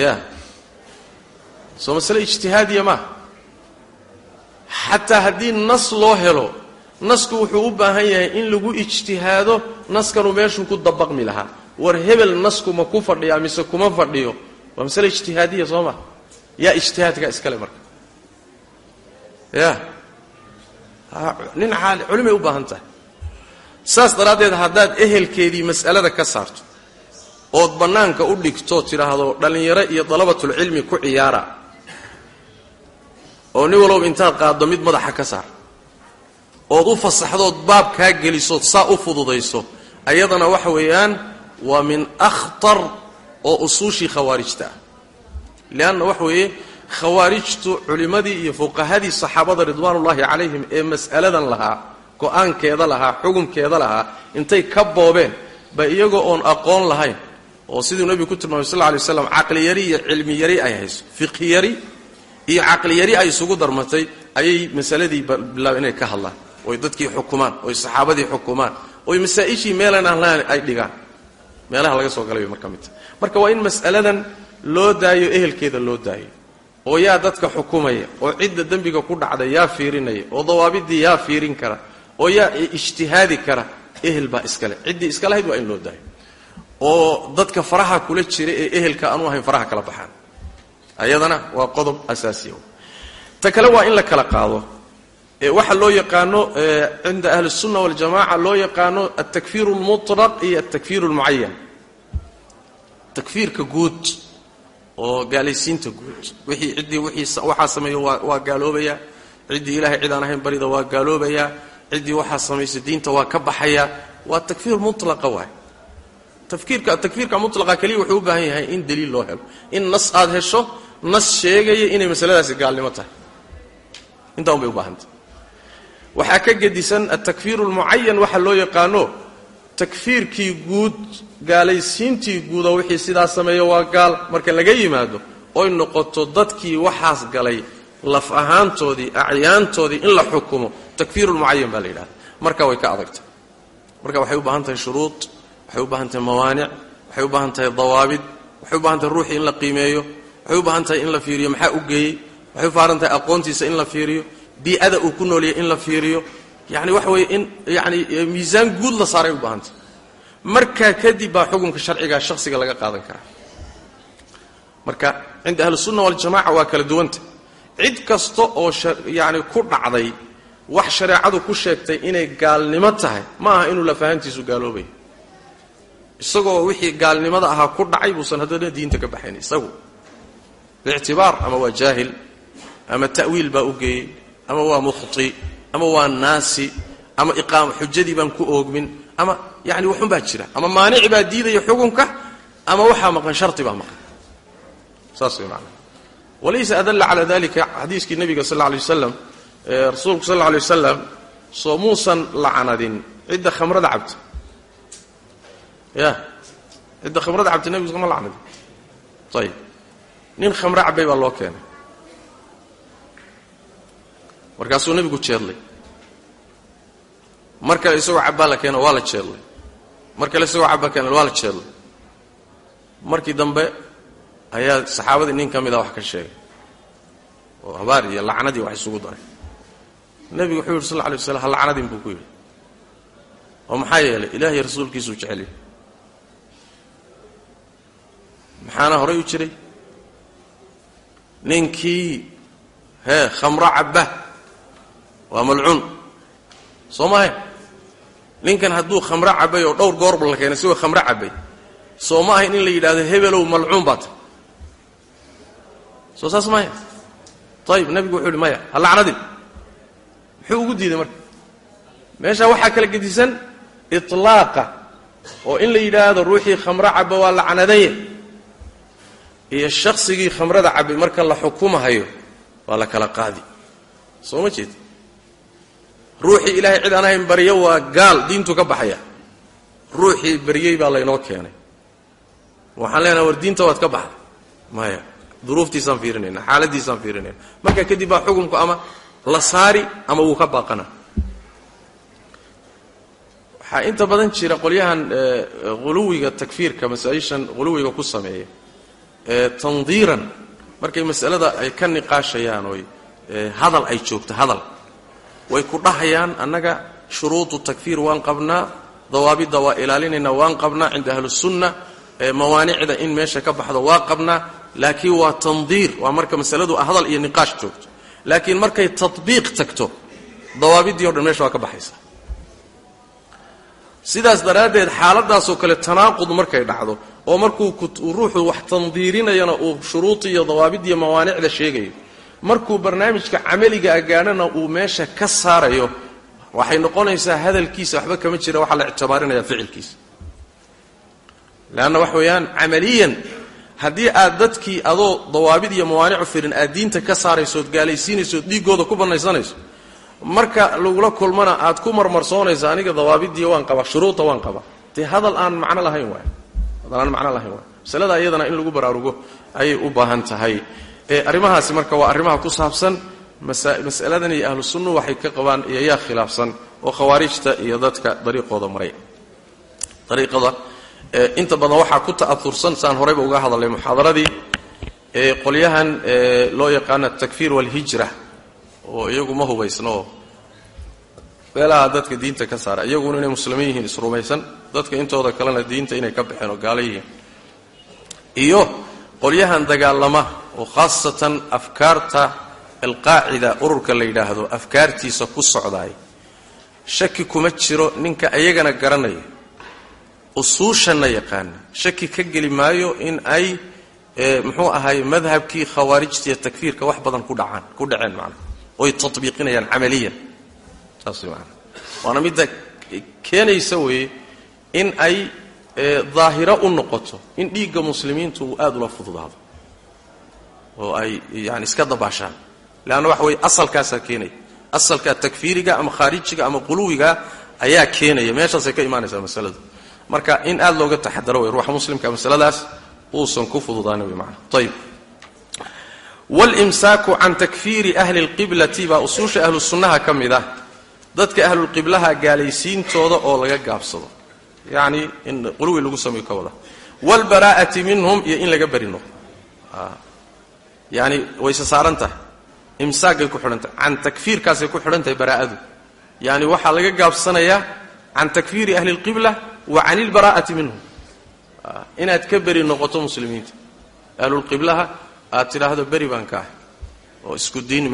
Ya soo masale ijtihaadiya maaha xataa haddii nas loo helo nasku wuxuu u baahan yahay in lagu ijtihaado naskanuu meeshuu ku dabaqmi lahaa. War hebel nasku ma ku fadhiyaa mise kuma fadhiyo waa masale ijtihaadiya soo maa yaa ijtihaadkaa iskale marka. Ya caali culimay u baahan tahay. Saas daraaddeed haddaad ehelkeedii mas'alada ka saarto ood bannaanka u dhigto tidhaahdo dhallinyaro iyo dalabatulcilmi ku ciyaara oo nin walowba intaad qaaddo mid madaxa ka saar ood u fasaxdood baab kaa gelisood saa u fududayso ayadana waxa weeyaan waa min akhtar oo usuushii khawaarijta ah. Leanna waxa weeye khawaarijtu culimmadii iyo fuqahadii saxaabada ridwaanullaahi calayhim ee mas'aladan lahaa go'aankeeda lahaa xukunkeeda lahaa intay ka boobeen ba iyagoo oon aqoon lahayn oo siduu nebigu ku tilmaamay sal lla lay waslam caqliyari iyo cilmi yari ay hayso fiqhiyari iyo caqliyari ay isugu darmatay ayay masaladii bilaabeen inay ka hadlaan. Oy dadkii xukumaan oy saxaabadii xukumaan oy masaa-ishii meelan aan lahayn ay dhigaan. Meelaha laga soo galay marka mid. Marka waa in mas'aladan loo daayo ehelkeeda loo daayo. Oo yaa dadka xukumaya oo cidda dembiga ku dhacda yaa fiirinaya oo dawaabidii yaa fiirin kara oo yaa ijtihaadi kara ehel baa iskale. Ciddii iska lahayd waa in loo daayo. Oo dadka faraha kula jira ee ehelka aanu ahayn faraha kala baxaan ayadana waa qodob asaasiya ta kale waa in la kala qaado waxa loo yaqaano cinda ahli الsunna waاljamaca loo yaqaano altakfir اlmuطlaq iyo altakfir اlmucayan takfiirka guud oo gaalaysiinta guud wixii ciddii wixii waxaa sameeyo waa waa gaaloobaya ciddii ilahay cid aan ahayn barida waa gaaloobaya ciddii waxaa samaysa diinta waa ka baxaya waa takfiir mulaqa waay tafkiirka takfiirka mulaqa keliya wuxuu u baahan yahay in daliil loo helo in nas aad hesho nas sheegaya inay masaladaasi gaalnimo tahay. Intaa un bay u baahantah waxaa ka gedisan altakfiir اlmucayan waxa loo yaqaano takfiirkii guud gaalaysiintii guuda wixii sidaa sameeya waa gaal marka laga yimaado oy noqoto dadkii waxaas galay laf ahaantoodii acyaantoodii in la xukumo. Takfiir lmucayan baa la yidhahda marka way ka adagtay. Marka waxay u baahan tahay shuruud waxay u baahan tahay mawaanic waxay u baahan tahay dawaabid waxay u baahan tahay ruuxii in la qiimeeyo waxay u baahan tahay in la fiiriyo maxaa u geeyey? Waxay u baahan tahay aqoontiisa in la fiiriyo bii'ada uu ku nooliyay in la fiiriyo. Yani waxa weeye in yani miisaan guud la saaray u baahantay. Markaa kadib baa xukunka sharcigaa shakhsiga laga qaadan karaa. Marka cinda ahlisunna waljamaca waa kala duwanta cid kasta oo yani ku dhacday wax shareecadu ku sheegtay inay gaalnimo tahay ma aha inuu lafahantiisu gaaloobay. Isagoo wixii gaalnimada ahaa ku dhacay buusan haddana diinta ka baxayn isagu biictibaar ama waa jaahil ama ta'wiil baa u geeyey ama waa mukhti ama waa naasi ama iqaama xujadii baan ku oogmin ama yani waxun baa jira ama maanici baa diidaya xukunka ama waxaa maqan sharti baa maqan saas way maanaa walaysa adalla calaa dalika xadiiskii nebiga sal alla alay wasalam rasuulku sal alla alay wasalam soo muusan lacanadin cidda khamrada cabta ya cidda khamrada cabta nebigu sama lacnadin ayib nin khamro cabbay baa loo keenay. Markaasuu nebigu jeedlay. Mar kale isagoo cabbaa la keeno waa la jeedlay. Mar kale isagoo cabbaa keena waa la jeedlay. Markii dambe ayaa saxaabadii nin ka mid a wax ka sheegay. Oo habaar iyo lacnadii wax isugu daray. Nebigu wuxuu yidhi sal lla alay waslam ha lacnadin buu ku yidhi. Oo maxaa yeelay? Ilaahay rasuulkiisuu jecel yahay. Maxaana horay u jiray ninkii hee khamro cabba waa malcuun. Soo maahe ninkan hadduu khamro cabbay oo dhowr goorba la keenay sigoo khamro cabbay. Soo ma ahayn in la yidhahdo hebelow malcuun baa tay soo saas maya ayib nebigu wuxuu yidhi maya ha lacnadin. Muxuu ugu diiday marka? Meeshaa waxaa kala gedisan itlaaqa oo in la yidhaahdo ruuxii khamro cabba waa lacnadanye iyo shaqsigii khamrada cabbay marka la xukumahayo waa la kala qaadi. Soo ma jeed? Ruuxii ilaahay cid aan ahayn baryo waa gaal diintu ka baxaya. Ruuxii baryey baa laynoo keenay. Waxaan leenaha war diinta waad ka baxday. Maya duruuftiisaan fiirinayna xaaladiisaan fiirinayna. Marka kadib baa xukumku ama la saari ama wuu ka baaqana. Waxaa inta badan jira qolyahan huluwiga takfiirka masaa-ishan huluwiga ku sameeya tandiiran. Markay masalada ay ka niqaashayaan oy hadal ay joogto hadal. Way ku dhahayaan annaga shuruudu takfiir waan qabnaa dawaabidda waa ilaalinaynaa waan qabnaa cinda ahlisunna mawaanicda in meesha ka baxdo waa qabnaa laakiin waa tandiir waa marka masaladu hadal iyo niqaash joogto. Laakiin markay tatbiiq tagto dawaabiddii o dhan meesha waa ka baxaysa. Sidaas daraaddeed xaaladaasoo kale tanaaqud markay dhacdo oo markuu ruuxu wax tandiirinayana uu shuruudii iyo dawaabidiiyo mawaanicda sheegayo. Markuu barnaamijka camaliga agaanana uu meesha ka saarayo waxay noqonaysaa hadalkiisa waxba kama jira waxaa la ictibaarinaya ficilkiisa. Leanna wax weeyaan camaliyan haddii aad dadkii adoo dawaabid iyo mawaanicu firin aad diinta ka saaraysood gaalaysiinaysood dhiiggooda ku bannaysanayso marka lagula kulmana aad ku marmarsoonaysa aniga dawaabiddii waan qabaa shuruuda waan qabaa. Dee hadal aan macno lahayn waay hadal aan macno lahayn masalada iyadana in lagu baraarugo ayay u baahan tahay. Arrimahaasi marka waa arrimaha ku saabsan masaladan iyo ahlu sunnu waxay ka qabaan iyo yaa khilaafsan oo khawaarijta iyo dadka dariiqooda maray. Dariiqada inta badan waxaa ku ta'aursan saan horeyba uga hadalay muxaadaradii qolyahan loo yaqaano atakfiir walhijra oo iyagu ma hubaysnooo meelaha dadka diinta ka saara iyaguna inay muslimiin yihiin isrumaysan. Dadka intooda kalena diinta inay ka baxeen oo gaalo yihiin. Iyo qolyahan dagaalama oo khaasatan afkaarta alqaacida ururka la yidhaahdo afkaartiisa ku socdaay. Shaki kuma jiro ninka iyagana garanaya usuushanna yaqaana. Shaki ka geli maayo in ay muxuu ahaay madhabkii khawaarijtiiyo takfiirka wax badan ku dhacaan ku dhaceen macnaa oy tabiiqinayaan camaliyan saas way waana midda keenaysa weeye in ay daahiro u noqoto in dhiigga muslimiintu uu aada ula fududaado oo ay yani iska dabaashaan. Leanna waxa weye asalkaasaa keenaya asalka takfiiriga ama khaarijiga ama quluwiga ayaa keenaya. Meeshaasay ka imaanaysaa masaladu. Marka in aada looga taxadaro wey ruuxa muslimka masaladaas uusan ku fududaanin wey maanaa ayib wاlimsaaku can takfiiri ahli اlqiblati baa usuusha ahlu ka mid ah dadka ahlulqiblaha gaalaysiintooda oo laga gaabsado. Yacnii in quluwi lagu sameeyo ka wada. Waalbaraa'ati minhum iyo in laga beri noqdo ah. yacani wayse saaran tahay. Imsaaqay ku xidhan tahay. Can takfiirkaasay ku xidhan tahay baraa'adu. Yacni waxaa laga gaabsanayaa can takfiiri ahli wa can ilbaraa'ati minhum. Ah. Inaad ka beri noqoto muslimiinta. Ahlulqiblaha aad tidhaahdo beri baan ka ahay. Oo isku diin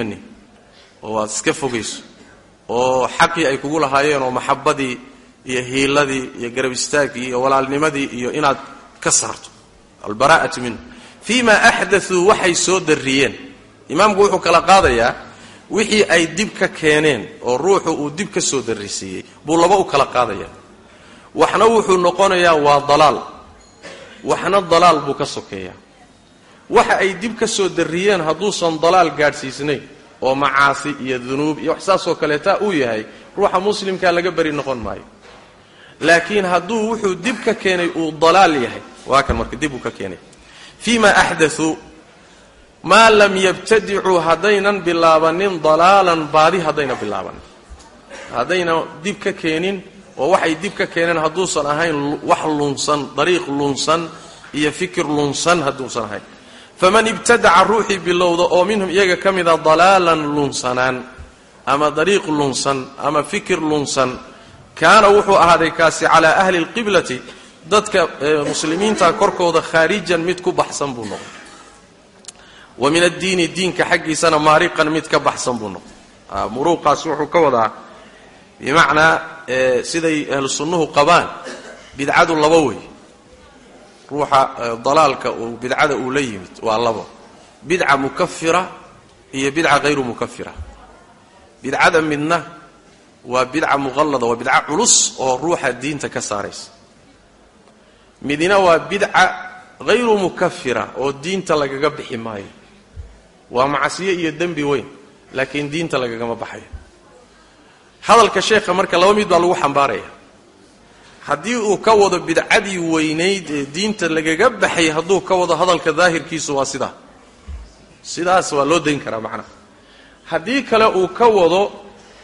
oo aad iska fogayso oo xaqii ay kugu lahaayeen oo maxabadii iyo hiiladii iyo garab istaaggii iyo walaalnimadii iyo inaad ka saarto. Albaraa'atu minhu. Fii ma axdatuu waxay soo darriyeen. Imaamku wuxuu kala qaadayaa wixii ay dib ka keeneen oo ruuxu uu dib ka soo darrisiiyey buu laba u kala qaadaya waxna wuxuu noqonayaa waa dalaal. Waxna dalaal buu ka sokeeyaa. Waxa ay dib ka soo darriyeen hadduusan dalaal gaadhsiisnayn oo macaasi iyo dunuub iyo wax saasoo kaleeta uu yahay ruuxa muslimkaa laga beri noqon maayo. Laakiin hadduu wuxuu dib ka keenay uu dalaal yahay waa kan marka dib uu ka keenay. Fii ma axdauu maa lam yabtadicuu haddaynan bilaabanin dalaalan baadi haddayna bilaabanin haddayna dib ka keenin oo waxay dib ka keeneen hadduusan ahayn wax lunsan dariiq lunsan iyo fikir lunsan hadduusan ahayn faman ibtadaca ruuxii bilowda oo minhum iyaga ka mida dalaalan lunsanaan ama dariiq lunsan ama fikir lunsan kaana wuxuu ahaaday kaasi calaa ahli lqiblati dadka muslimiinta korkooda khaarijan mid ku baxsan buu noqday. Wa min addiini diinka xaggiisana maariqan mid ka baxsan buu noqday. Muruuqaas wuxuu ka wadaa bimacnaa siday ahlu sunnuhu qabaan bidcadu laba wey ruuxa dalaalka uu bidcada uu la yimid waa labo. Bidca mukafira iyo bidca hayru mukafira bidcada midna waa bidca muqallada waa bidca culus oo ruuxa diinta ka saaraysa. Midina waa bidca hayru mukafira oo diinta lagaga bixi maayo. Waa macsiyo iyo dembi weyn laakiin diinta lagagama baxayo. Hadalka sheekha marka laba mid baa lagu xambaaraya haddii uu ka wado bidcadii weynayd ee diinta lagaga baxay hadduu ka wado hadalka daahirkiisu waa sidaa. Sidaas waa loo dayn karaa macnaha. Haddii kale uu ka wado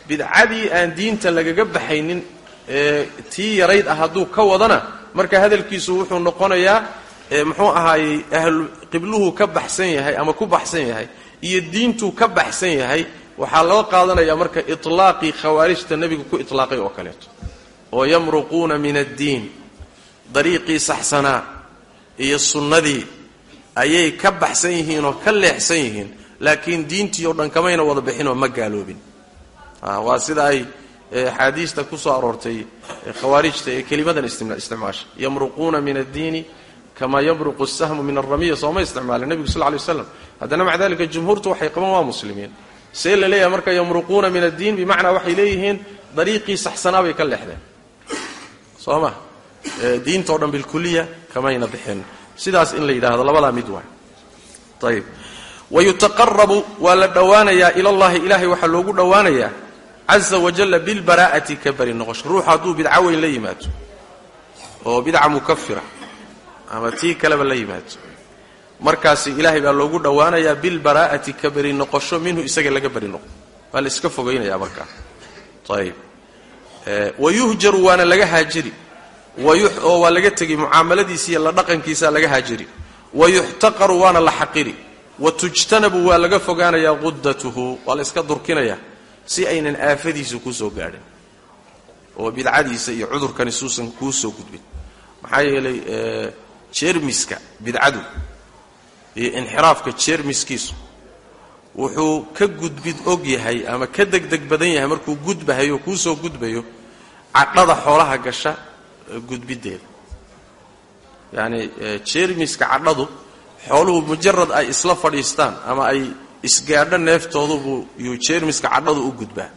bidcadii aan diinta lagaga baxaynin ee tii yarayd ah hadduu ka wadana marka hadalkiisu wuxuu noqonayaa muxuu ahaayey ahlu qibluhu ka baxsan yahay ama ku baxsan yahay iyo diintuu ka baxsan yahay waxaa loo qaadanayaa marka itlaaqii khawaarijta nebigu ku itlaaqay oo kaleeto oo yamruquuna min addiin. Dariiqii saxsanaa iyo sunnadii ayay ka baxsan yihiin oo ka leexsan yihiin laakiin diintii oo dhan kamayna wada bixinoo ma gaaloobin. Waa sida ay axaadiista ku soo aroortay khawaarijta ee kelimadan isticmaasha. Yamruquuna min addiini kamaa yamruqu sahmu min alramiya sooma isticmaalin. Nebigu sal lay waslam haddana maca dalika jumhuurtu waxay qabaan waa muslimiin. See la leeyahay marka yamruquuna min addiin bimacnaa waxay leeyihiin dariiqii saxsanaa bay ka leexdeen soo ma diinta o dhan bilkuliya kamayna bixin. Sidaas in la yidhaahdo labadaa mid waay. Ayib wayutaqarabu waa la dhowaanayaa ilallahi ilahay waxaa loogu dhowaanayaa caza wajalla bilbaraa'ati ka bari noqosho ruuxu hadduu bidco weyn la yimaado oo bidca mukafira ama tii kaleba la yimaado markaasi ilaahay baa loogu dhowaanayaa bilbaraa'ati ka bari noqosho minhu isaga laga bari noqo. Waa la iska fogaynaya markaa. Ayib wayuhjaru waana laga haajiri. Oo waa laga tegi mucaamaladiisa iyo la dhaqankiisa laga haajiri. Wayuxtaqaru waana la xaqiri. Watujtanabu waa laga fogaanayaa qudatuhu waa la iska durkinayaa si aynan aafadiisa ku soo gaadhin. Oo bidcadiisa iyo cudurkani suusan kuu soo gudbin. Maxaa yeelay jeermiska bidcadu iyo inxiraafka jeermiskiisu wuxuu ka gudbid og yahay ama ka degdeg badan yahay markuu gudbahayo kuu soo gudbayo cadhada xoolaha gasha gudbiddeeda. Yacani jeermiska cadhadu xooluhu mujarad ay isla fadhiistaan ama ay isgaadho neeftoodubu yuu jeermiska cadhadu u gudbaa.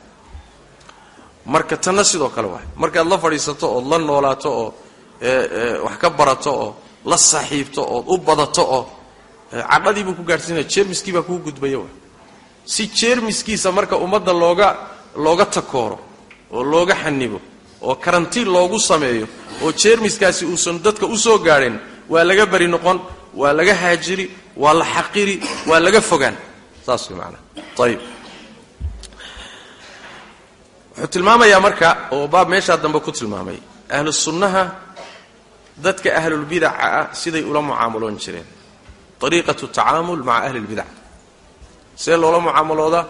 Marka tanna sidoo kale waay. Markaad la fadhiisato ood la noolaato oo wax ka barato oo la saaxiibto ood u badato oo cadhadii buu ku gaadhsiinaya jeermiskii baa kuu gudbaya wa si jeermiskiisa marka ummadda looga looga takooro oo looga xanibo oo karantiin loogu sameeyo oo jeermiskaasi uusan dadka u soo gaadhin waa laga bari noqon waa laga haajiri waa la xaqiri waa laga fogaan. Saas way maanaa ayib wuxuu tilmaamayaa marka oo baab meeshaa dambe ku tilmaamay ahlu sunnaha dadka ahlulbidaca ah siday ula mucaamaloon jireen. Ariiqatu tacaamul maca ahli lbidac see loola mucaamaloodaa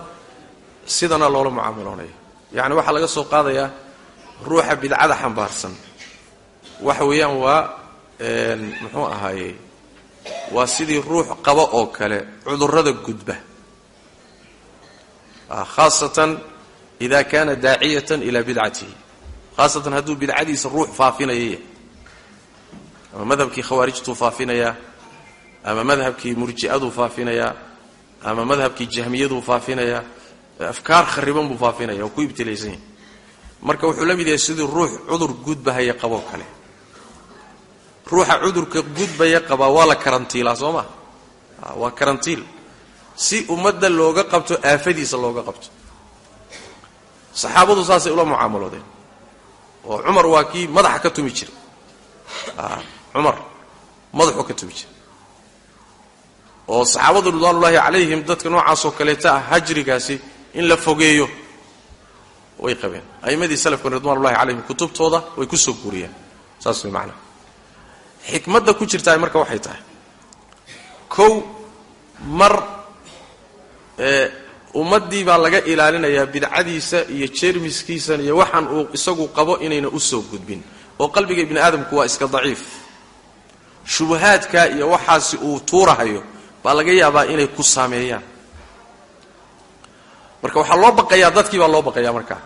sidana loola mucaamaloonaya yacni waxaa laga soo qaadayaa ruuxa bidcada xambaarsan. Waxa weeyaan waa muxuu ahaaye waa sidii ruux qaba oo kale cudurrada gudba. Khaasatan ida kana daaciyatan ila bidcatihi. Khaasatan hadduu bidcadiisa ruux faafinayaya ama madhabkii khawaarijtuu faafinayaa ama madhabkii murji'aduu faafinayaa ama madhabkii jahmiyaduu faafinayaa afkaar khariban buu faafinaya oo ku ibtilaysan yahay. Marka wuxuu la mid yahay sidii ruux cudur gudbahaya qaboo kale. Ruuxa cudurka gudbaya qabaa waa la karantiilaa soo ma? Waa karantiil. Si ummadda looga qabto aafadiisa looga qabto. Saxaabadu saasay ula mucaamaloodeen. Oo cumar waa kii madaxa ka tumi jiray. Cumar madaxuu ka tumi jiray oo saxaabadu ridwaanullaahi calayhim dadka noocaasoo kaleeta ah hajrigaasi in la fogeeyo. Way qabeen. A'immadii salafkuna ridwanullahi calayhim kutubtooda way ku soo guuriyeen. Saas way macnaa xikmadda ku jirtaa marka waxay tahay. Kow mar ummaddii baa laga ilaalinayaa bidcadiisa iyo jeermiskiisan iyo waxaan uu isagu qabo inayna u soo gudbin. Oo qalbiga ibni aadamku waa iska daciif. Shubahaadka iyo waxaasi uu tuurahayo baa laga yaabaa inay ku saameeyaan. Marka waxaa loo baqayaa dadkii baa loo baqayaa markaa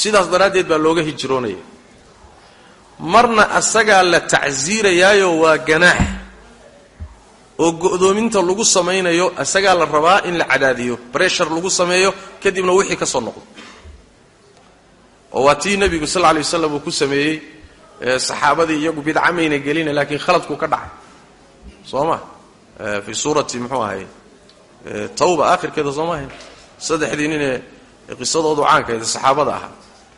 sidaas daraaddeed baa looga hijroonaya. Marna asagaa la tacsiirayaayo waa ganaax oo go'doominta lagu samaynayo isagaa la rabaa in la cadaadiyo breshar lagu sameeyo kadibna wixii ka soo noqdo oo waa tii nebigu sal lay waslam uu ku sameeyey saxaabadii iyagu bidca mayna gelina laakiin khaladkuu ka dhacay. Soo ma fii suurati muxuu ahay tawba aakhirkeeda soo maahayn saddexdii ninee qisadoodu caankaeda saxaabada ahaa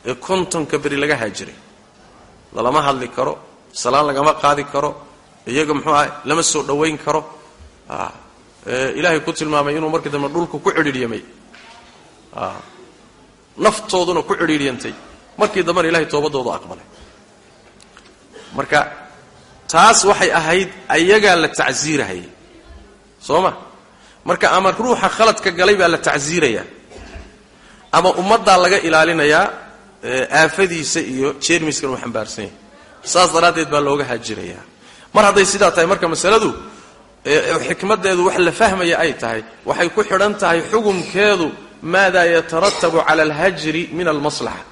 ee kontonka beri laga haajiray. Lalama hadli karo salaan lagama qaadi karo iyaga muxuu ahay lama soo dhowayn karo. Ilaahay ku tilmaamay inuu markii dambe dhulku ku cidhiiryamay naftooduna ku cidhiiryantay markii dambena ilahay toobadoodu aqbalay. Marka taas waxay ahayd ayagaa la tacsiirahayay soo ma marka ama ruuxa khaladka galay baa la tacsiirayaa ama ummaddaa laga ilaalinayaa aafadiisa iyo jeermiskan uu xambaarsan yahay. Saas daraaddeed baa looga haajirayaa. Mar hadday sidaa tahay marka masaladu xikmaddeedu wax la fahmaya ay tahay waxay ku xidhan tahay xukumkeedu maada yataratabu cala alhajri min almaslaxa.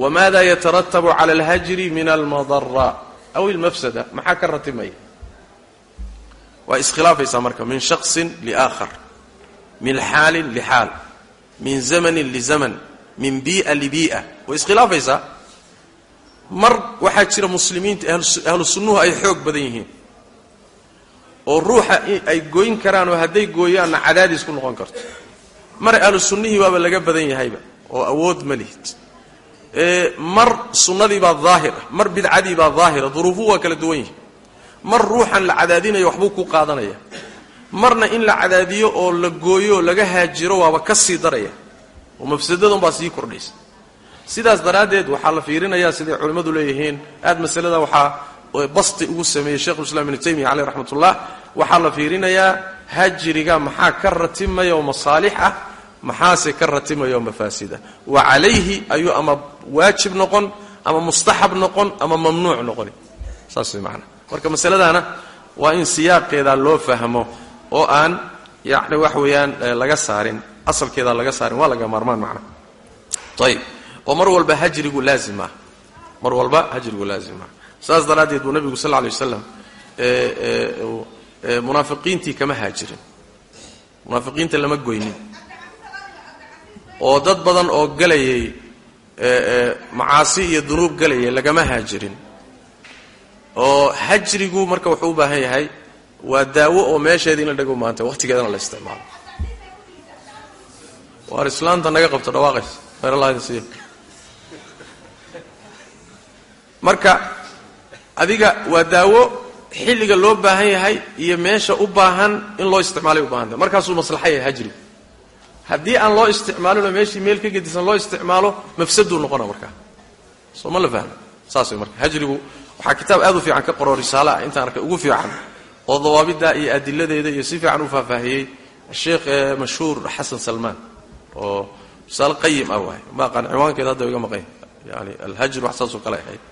Wa maada yataratabu cala alhajri min almadara aw ilmafsada maxaa ka ratimaya waa iskhilaafaysaa marka min shaksin liaakhar min xaalin lixaal min zamanin lizaman min bii'a libii'a way iskhilaafaysaa? Mar waxaa jira muslimiinta ahlu sunnuhu ay xoog badan yihiin oo ruuxa ay goyn karaan oo hadday gooyaanna cadaadis ku noqon karto. Mar ahlu sunnihii waaba laga badan yahayba oo awood ma lihid. Mar sunnadii baa daahira mar bidcadii baa daahira duruufuhu waa kala duwan yihiin mar ruuxan la cadaadinayo waxbuu ku qaadanaya. Marna in la cadaadiyo oo la gooyo oo laga haajiro waaba ka sii daraya. Oo mafsadadunbaa sii kordhaysa. Sidaas daraaddeed waxaa la fiirinayaa siday culimmadu leeyihiin. Aad masalada waxaa basti ugu sameeyey shekhulislaam ibnu taymiya caleyh raxmatullah. Waxaa la fiirinayaa hajriga maxaa ka ratimaya oo masaalix ah maxaase ka ratimaya oo mafaasida. Wa calayhi ayuu ama waajib noqon ama mustaxab noqon ama mamnuuc noqoni. Saas way macana marka masaladaana waa in siyaaqeeda loo fahmo oo aan yani wax weeyaan laga saarin asalkeeda laga saarin waa laga maarmaan macna. Ayib oo mar walba hajrigu laazim mar walba hajrigu laazim saas daraaddeed buu nabigu sal lla alay waslam munaafiqiintii kama haajirin. Munaafiqiinta lama goynin. Oo dad badan oo galayay macaasi iyo dunuub galayay lagama haajirin oo hajrigu marka wuxuu u baahan yahay waa daawo oo meesheeda in la dhego maanta waqtigeedana la isticmaalo. Waar islaanta naga qabto dhawaaqays khayr allah idin siiyo marka adiga waa daawo xilliga loo baahan yahay iyo meesha u baahan in loo isticmaalay u baahan tahay markaasuu maslaxa yahay hajrigu. Haddii aan loo isticmaalinoo meeshii meel ka gedisan loo isticmaalo mafsaduu noqona markaa soo ma la fahmo saas marka. Hajrigu waxaa kitaab aad u fiican ka qoro risaale ah intaan arkay ugu fiican oo dawaabidda iyo adiladeeda iyo si fiican u faahfaahiyey sheekh mashhuur xasan salmaan oo risaale qayim ah waay. Ma aqaan ciwaankeeda hadda iga maqan yani alhajr wax saasoo kale ahayd.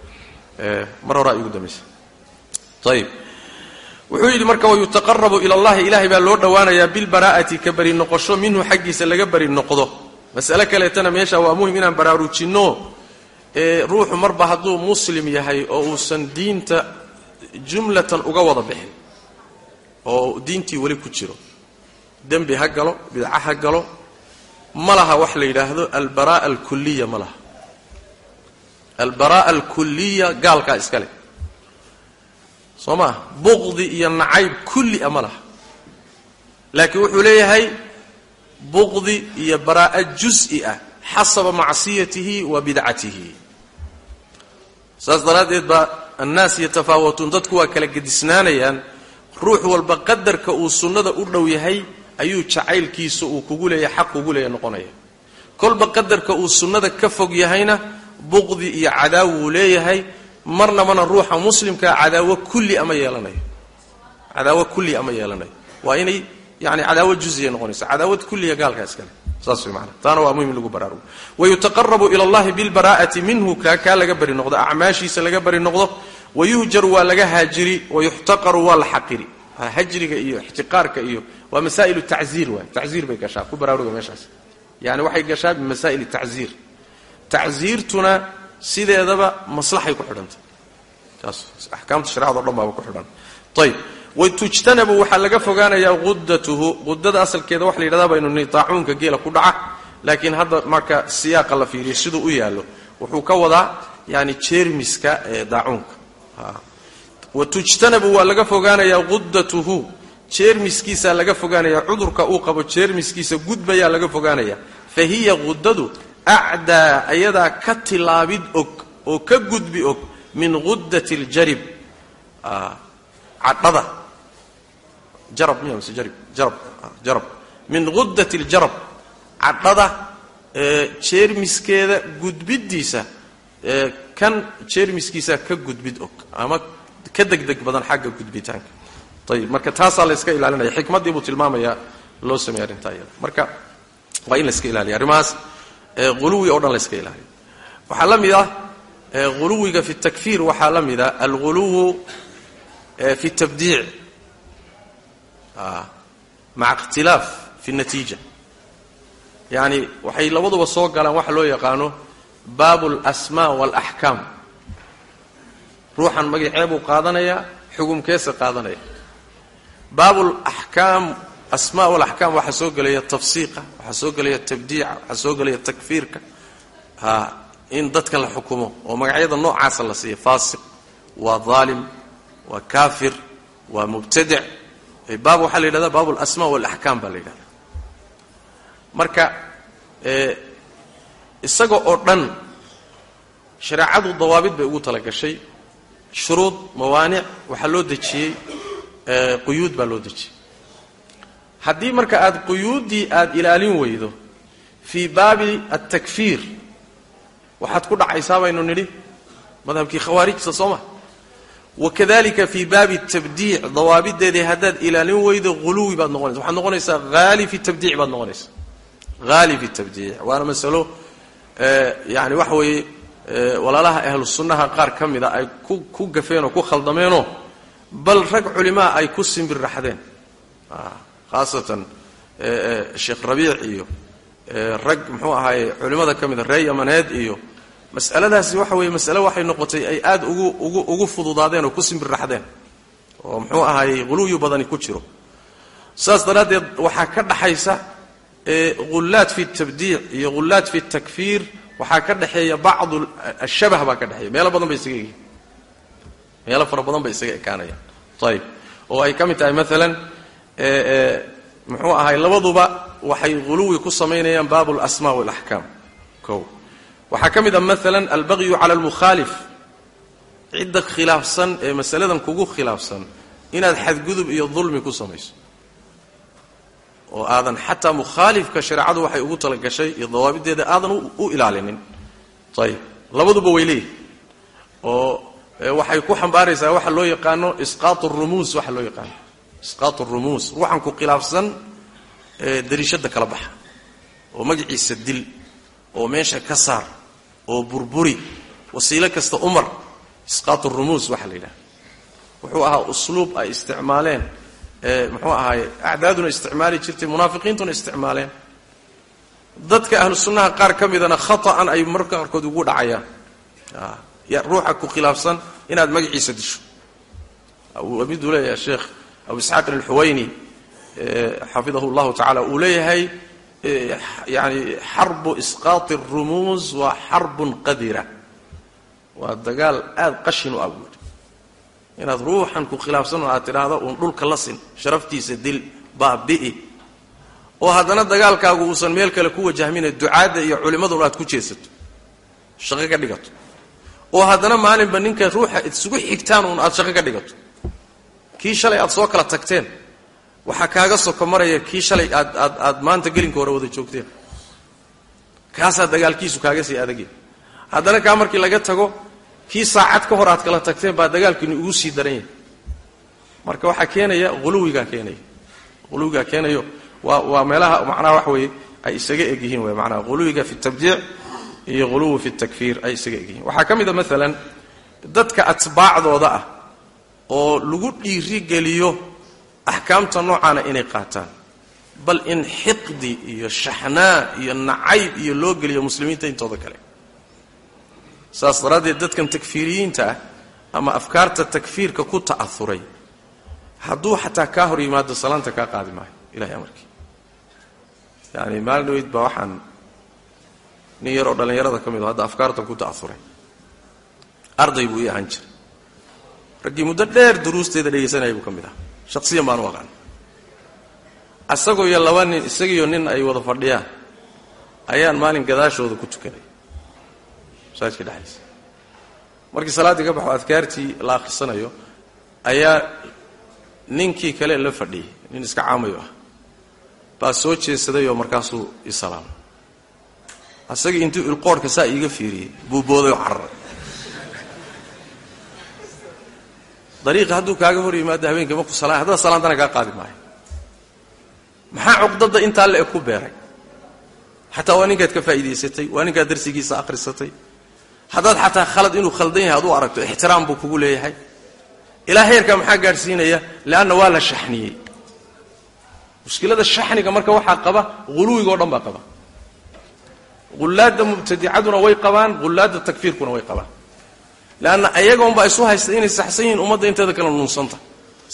Mar horaa igu dambaysa ayib wuxuu yidhi marka wayutaqarabu ila allahi ilahay baa loo dhowaanayaa bilbaraa'ati ka bari noqosho minhu xaggiisa laga bari noqdo. Masale kaleetana meesha waa muhiim inaan baraarujinno ruuxu marba hadduu muslim yahay oo uusan diinta jumlatan uga wada bixin oo diintii weli ku jiro. Dembi ha galo bidca ha galo ma laha wax la yidhaahdo albara'a alkuliya ma laha. Albara'a alkuliya gaalkaa iska leh. Soo maa buqdi iyo nacayb kulli a ma laha. Laakiin wuxuu leeyahay buqdi iyo baraa'a jus'i ah xasaba macsiyatihi wa bidcatihi saas daraaddeed baa annaas yatafaawatuun dadku waa kala gedisnaanayaan. Ruux walba qadarka uu sunnada u dhow yahay ayuu jacaylkiisa uu kugu leeyahay xaq kugu leeya noqonaya. Kolba qadarka uu sunnada ka fog yahayna buqdi iyo cadaawo uu leeyahay. Marnabana ruuxa muslimkaa cadaawo kulli ama yeelanayo cadaawo kulli ama yeelanayo waa inay yani cadaawo juziya noqonaysa cadaawad kulliya gaalkaa iskale saas way maanaa taana waa muhiim lagu baraarugo wayutaqarabu ila allahi bilbara'ati minhu kaa kaa laga bari noqdo acmaashiisa laga bari noqdo. Wayuhjaru waa laga haajiri wayuxtaqaru waa la xaqiri. Hajriga iyo ixtiqaarka iyo waa masaa'ilu tacziir waay. Tacziir bay gashaa ku baraaruga meeshaas. Yani waxay gashaa bimasaa'il tacziir. Tacziirtuna sideedaba maslaxay ku xidhantay. Taas axkaamta sharecado dhan baaba ku xidhan. Ayb wtujtanabu waxaa laga fogaanayaa qudatuhu qudada asalkeeda waxa la yidhahdaa baynu nii geela ku dhaca. Laakiin hadda marka siyaaqa la fiiriyo siduu u yaallo wuxuu ka wadaa yani jeermiska ee daacuunka watujtanabu waa laga fogaanayaa qudatuhu jeermiskiisaa laga fogaanaya cudurka uu qabo jeermiskiisa gudbayaa laga fogaanaya. Fa hiya qudadu acdaa ayadaa ka tilaabid og oo ka gudbi og min qudati ljarib cadhada. Jarab miya mise jarib jarab jarab. Min qudati ljarab cadhada jeermiskeeda gudbidiisa kan jeermiskiisa ka gudbid og ama ka degdeg badan xagga gudbitaanka. Ayib marka taasaa la ilaalinaya. Xikmaddii buu tilmaamayaa loo sameeya arrintaa iyada. Marka waa in la ilaaliya. Arrimahaas huluwi o dhan la ilaaliya. Waxaa la mid ah huluwiga fi takfiir waxaa la mid ah alguluwu fi tabdiic maca ikhtilaaf fi natiija. Yani waxay labaduba soo galaan waxa loo yaqaano baabu alasmaa waalaxkaam ruuxan magaceebuu qaadanayaa xukumkeesa qaadanaya. Baabu laxkaam asmaa walaxkaam waxaa soo gelaya tafsiiqa waxaa soo gelaya tabdiica waxaa soo gelaya takfiirka. In dadka la xukumo oo magacyada noocaasa la siiya faasiq waa daalim waa kaafir waa mubtadic baab waxaa la yidhahda baabu alasma walaxkaam baa la yidhahda marka isaga oo dhan shareecadu dawaabid bay ugu talagashay shuruud mawaanic waxaa loo dejiyey. Quyuud baa loo dejiyey. Haddii marka aad quyuuddii aad ilaalin weydo fii baabi altakfiir waxaad ku dhacaysaa baynu nidhi madhabkii khawaarijta soo ma wakadalika fii baabi tabdiic dawaabideedii haddaad ilaalin weydo huluwi baad noqonaysa waxaad noqonaysaa haali fi tabdiic baad noqonaysa haali fi tabdiic waana masalo yani waxa weeye walaalaha ahlu sunnaha qaar ka mida ay ku gafeen oo ku khaldameenoo bal rag culimaa ay ku simbir raxdeen khaasatan sheekh rabiic iyo rag muxuu ahaaye culimmada ka mida ree yamaneed iyo mas'aladaasi waxa weeye masale waxay noqotay ay aada ugu ugu ugu fududaadeen oo ku simbirraxdeen. Oo muxuu ahaayey huluwyu badani ku jiro. Saas daraaddeed waxaa ka dhaxaysa hullaad fi tabdiic iyo hullaad fi takfiir waxaa ka dhexeeya bacdu ashabah baa ka dhexeeya meelo badan bay isaga yihiin meelo fara badan bay isaga ekaanayaan. Ayib oo ay ka mid tahay maalan muxuu ahaay labaduba waxay huluwi ku samaynayaan baabu alasma walaxkaam o waxaa ka mid a maalan albagyu cala almukhaalif cidda khilaafsan ee masaladan kugu khilaafsan inaad xadgudub iyo dulmi ku samayso. Oo aadan xataa mukhaalifka shareecadu waxay ugu talagashay iyo dawaabideeda aadan u ilaalinin. Ayib labaduba way leeyihiin oo waxay ku xambaaraysaa waxa loo yaqaano isqaat rumuus waxa loo yaqaano. Isqaat rumuus ruuxan ku khilaafsan dariishada kala baxa. Oo magaciisa dil. Oo meesha ka saar oo burburi wasiilo kasta umar isqaat rumuus waxaa la yidhaha wuxuu ahaa usluub ay isticmaaleen muxuu ahaaye acdaaduna isticmaali jirtay munaafiqiintuna isticmaaleen. Dadka ahlu sunnaha qaar ka midana khata'an ay marka qaarkood ugu dhacayaan. Ruuxa ku khilaafsan inaad magaciisa disho. Miduu leeyahay sheekh abu isxaaqin alxuwayni xafidahu llahu tacala uu leeyahay yani xarbu isqaati arumuus waa xarbun qadira. Waa dagaal aada qashin u ah inaad ruuxan ku khilaafsan oo aad tidhaahdo uun dhulka la sin sharaftiisa dil baabi'i. Oo haddana dagaalkaagu uusan meel kale ku wajahmine ducaadda iyo culimmaduna aad ku jeesato shaqo ka dhigato. Oo haddana maalinba ninka ruuxa isugu xigtaan uun aad shaqo ka dhigato. Kii shalay aad soo kala tagteen waxaa kaaga soko maraya kii shalay aad aad aad maanta gelinka hore wada joogteen kaasaa dagaalkiisu kaaga sii adagya haddana kaa markii laga tago kii saacad ka hor aad kala tagteen baa dagaalkiinu ugu sii daran yahay. Marka waxaa keenaya huluwigaa keenaya. Huluwigaa keenayo waa waa meelaha macnaha wax weeye ay isaga eg yihiin wey macnaha huluwiga fi tabdiic iyo huluwi fi takfiir ay isaga eg yihiin. Waxaa ka mid a maalan dadka atbaacdooda ah oo lagu dhiirigeliyo axkaamta noocaana inay qaataan. Bal in xiqdi iyo shaxnaa iyo nacayb iyo loo geliyo muslimiinta intooda kale. Saas daraaddeed dadkan takfiiriyiinta ah ama afkaarta takfiirka ku ta'auray hadduu xataa kaa hor yimaado salaanta kaa qaadi maayo ilahay amarkii. Yani maalin dhaweyd baa waxaan nin yaroo dhallinyarada ka mid o hadda afkaartan ku ta'auray arday buu ii ahaan jiray. Raggii muddo dheer duruusteeda dhegaysanaya buu ka mid aha shaqsiyan baan u aqaan asagoo iyo laba nin isagiiyo nin ay wada fadhiyaan ayaan maalin gadaashooda ku tukanay. Masaajidka dhexdiisa markii salaaddii ka baxo adkaartii la akhrisanayo ayaa ninkii kale la fadhiyey nin iska caamayo ah. Baa soo jeesaday oo markaasuu isalaamay asagii intuu ilqoorhka saa iiga fiiriyey buu booday oo cararay dariiqa hadduu kaaga hor yimaado habeenkii markuu sala haddana salaantana kaa qaadi maayo. Maxaa cuqdada intaa le ku beeray? Xataa waa ninkaad ka faa'iidaysatay waa ninkaad darsigiisa akhrisatay. Haddaad xataa khalad inuu khaldan yahay ad u aragto ixtiraam buu kugu leeyahay. Ilaa heerkaa maxaa gaadhsiinaya? Leanna waa la shaxniyey. Mushkilada shaxniga marka waxaa qaba huluwiga o dhan baa qaba. Hullaadda mubtadicaduna way qabaan hullaadda takfiirkuna way qabaan leanna ayagoonbaa isu haysta inay saxsan yihiin ummadda inteeda kale nuunsanta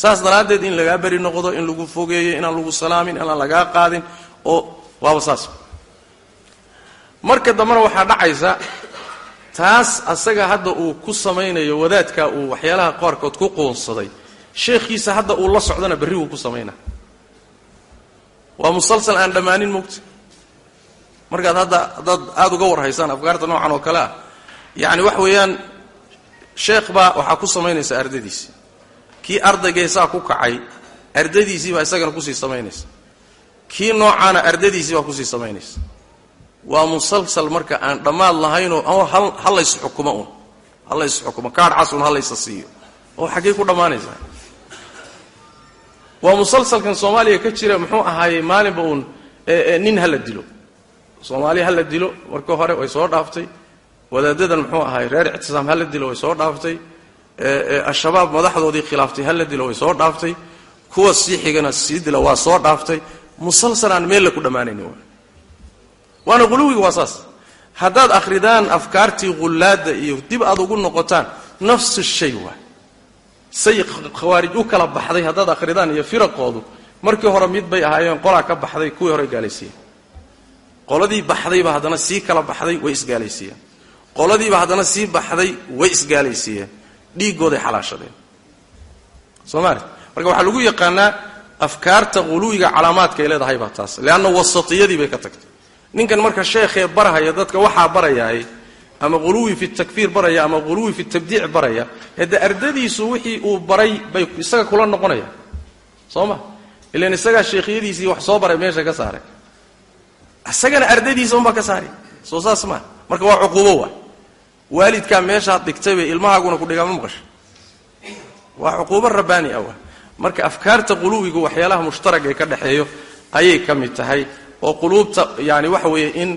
saas daraaddeed in lagaa beri noqdo in lagu fogeeyo inaan lagu salaamin inaan lagaa qaadin oo waaba saas marka dambena waxaa dhacaysa taas asaga hadda uu ku samaynayo wadaadka uu waxyaalaha qaarkood ku qoonsaday sheekhiisa hadda uu la socdana berri wuu ku samaynaa waa musalsal aan dhammaanin mogta markaad hadda haddaad aada uga warhaysaan afkaarta noocan oo kale ah yacni wax weeyaan sheekh baa waxaa ku samaynaysa ardadiisi kii ardaygeesaa ku kacay ardadiisii baa isagana ku sii samaynaysa. Kii noocaana ardadiisii baa ku sii samaynaysa. Waa musalsal marka aan dhammaad lahaynoo ha lays xukumo un ha lays xukumo kaadh cas un ha laysa siiyo. Oo xaggey ku dhammaanaysaa waa musalsalkan soomaaliya ka jira muxuu ahaayey maalinba uun nin ha la dilo. Soomaaliya ha la dilo marka hore way soo dhaaftay wadaadadan muxuu ahaay reer ictisaam ha la dilo way soo dhaaftay al-shabaab madaxdoodii khilaaftay ha la dilo way soo dhaaftay kuwa sii xigana sii dila waa soo dhaaftay musalsal aan meel la ku dhammaanayni waana huluwiga waa saas. Haddaad akhridaan afkaartii hullaadda iyo dib aad ugu noqotaan nafsu shay waay. Say khawaarij u kala baxday haddaad akhridaan iyo firaqoodu markii hore mid bay ahaayeen qolaa ka baxday kuwii hore gaalaysiiyeen. Qoladii baxdayba haddana sii kala baxday way isgaalaysiiyeen qoladiiba haddana sii baxday way isgaalaysiiyeen. Dhiiggooday xalaashadeen. Soo maali marka waxaa lagu yaqaanaa afkaarta huluwiga calaamaadkaay leedahay baa taas. Leanna wasatiyadii bay ka tagtay. Ninkan marka sheekhee barhaya dadka waxaa barayaay ama huluwi fi takfiir baraya ama huluwi fi tabdiic baraya hadde ardadiisu wixii uu baray bay isaga kula noqonayaan. Soo ma? Ilan isagaa sheekhyadiisii wax soo baray meesha ka saaray. Isagana ardadiisa unbaa ka saari soo saas maa marka waa cuquubo waay waalidkaa meeshaad dhigtay bay ilmahaaguna ku dhigaa ma maqasha waa cuquubo rabbaani ah waa. Marka afkaarta quluwigu waxyaalaha mushtarag ee ka dhexeeyo ayay ka mid tahay oo quluubta yani waxa weeye in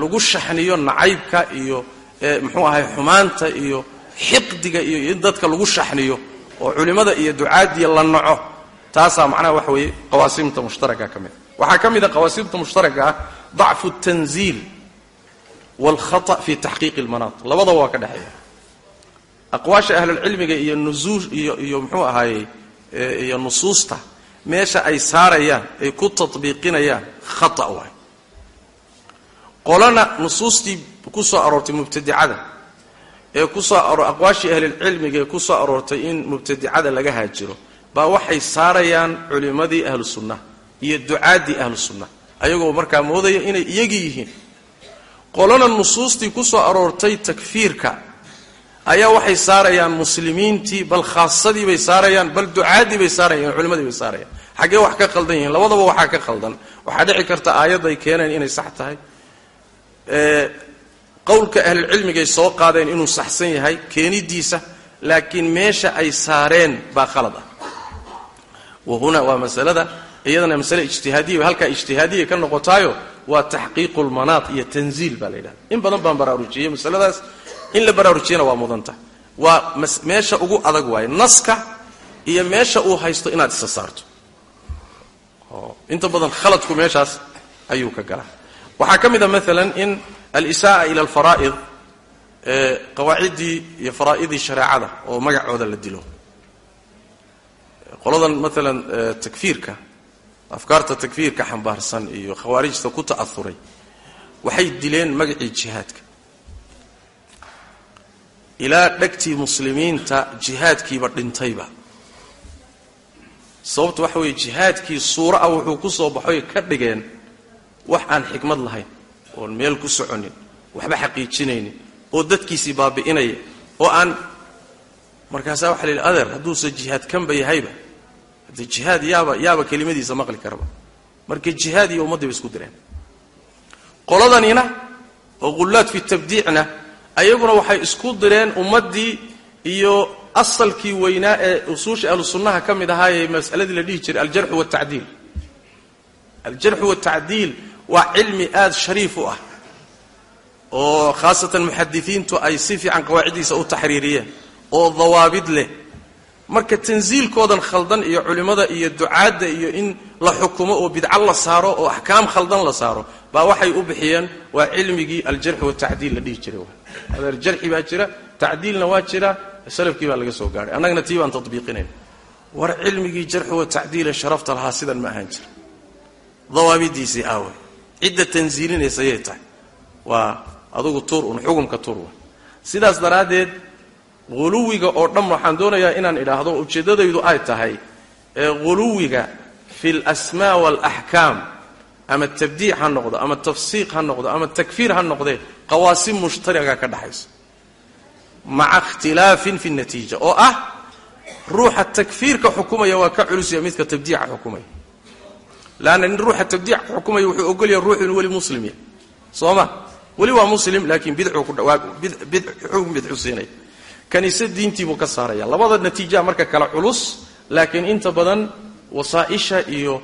lagu shaxniyo nacaybka iyo muxuu ahay xumaanta iyo xiqdiga iyo in dadka lagu shaxniyo oo culimmada iyo ducaadiya la naco taasaa macnaha waxa weeye qawaasimta mushtaraka ka mid waxaa ka mid a qawaasimta mushtaraka ah dacfu tanziil waalkhata fi taxqiiqi lmanaat labadaba waa ka dhexeeya aqwaasha ahlulcilmiga iyo nusuus iyo iyo muxuu ahaayey iyo nusuusta meesha ay saarayaan ay ku tatbiiqinayaan khata waay qolana nusuustii ku soo aroortay mubtadicada ee ku soo aqwaashii ahlilcilmiga ee ku soo aroortay in mubtadicada laga haajiro baa waxay saarayaan culimmadii ahlu sunnaha iyo ducaaddii ahlu sunnaha ayagoo markaa moodaya inay iyagii yihiin qolana nusuustii ku soo aroortay takfiirka ayaa waxay saarayaan muslimiintii bal khaasadii bay saarayaan bal ducaaddii bay saarayaan culimmadii bay saarayaan. Xaggee wax ka qaldan yihiin labadaba waxaa ka qaldan waxaa dhici karta aayadday keeneen inay sax tahay. Qowlka ahlulcilmigay soo qaadeen inuu saxsan yahay keenidiisa laakiin meesha ay saareen baa khalad ah. Wahuna waa masalada iyadana masale ijtihaadiya halkaa ijtihaadiya ka noqotaayo waa taxqiiqu lmanaat iyo tanziil baa la yidhahda. In badan baan baraarujiyey masaladaas in la baraarujiyana waa mudanta waa meesha ugu adag waaye naska iyo meesha uu haysto inaad isa saarto. Inta badan khaladku meeshaas ayuu ka galaa. Waxaa ka mid a maalan in alisa'a ila alfaraa'id qawaaciddii iyo faraa'idii shareecada oo magacooda la dilo. Qoladan maalan takfiirka afkaarta takfiirka xambaarsan iyo khawaarijta ku ta'auray waxay dileen magacii jihaadka. Ilaa dhegtii muslimiinta jihaadkiiba dhintayba. Sababta waxa weeye jihaadkii suura ah wuxuu ku soo baxoy ka dhigeen wax aan xikmad lahayn oon meel ku soconin waxba xaqiijinaynin oo dadkiisii baabi'inaya oo aan markaasaa waxa la yidhi adeer hadduusa jihaad kanba yahayba jihaad yaaba yaaba kelimadiisa maqli karaba. Marka jihaad iyo ummaddii ba isku direen. Qoladanina oo qullaad fi tabdiicna ayaguna waxay isku direen ummaddii iyo asalkii weynaa ee usuusha ahlu sunnaha ka mid ahaayee masaladii la dhihi jiray aljarxu waltacdiil aljarxu waltacdiil waa cilmi aad shariif u ah oo khaasatan muxadisiintu ay si fiican qawaaciddiisa u taxriiriyeen oo dawaabid leh marka tansiilkoodan khaldan iyo culimmada iyo ducaadda iyo in la xukumo oo bidco la saaro oo axkaam khaldan la saaro baa waxay u bixiyeen waa cilmigii aljarxi watacdiil la dhihi jiray. Adeer jarxi baa jira tacdiilna waa jira salafkii baa laga soo gaadhay annagana tii baan tatbiiqinayn war cilmigii jarxi watacdiile sharafta lahaa sidan ma ahaan jira dawaabidiisii aawe cidda tansiilinaysa yay tahay. Waa adugu tuur un xukumka tuur sidaas daraaddeed huluwiga oo dhan waxaan doonayaa inaan idhaahdo ujeeddadaydu ay tahay ee huluwiga fi lasmaa waalaxkaam ama tabdiic ha noqdo ama tafsiiq ha noqdo ama takfiir ha noqdee qawaasim mushtariga ka dhaxaysa maca ikhtilaafin fi natiija oo ah ruuxa takfiirka xukumaya waa ka culusya midka tabdiica xukumaya leanna nin ruuxa tabdiica xukumaya wuxuu ogolyaha ruuxu inuu weli muslim yahay soo ma weli waa muslim laakiin bidxuu bidxu siinaya kaniise diintiibuu ka saaraya. Labada natiijaa marka kale culus laakiin inta badan wasaa'isha iyo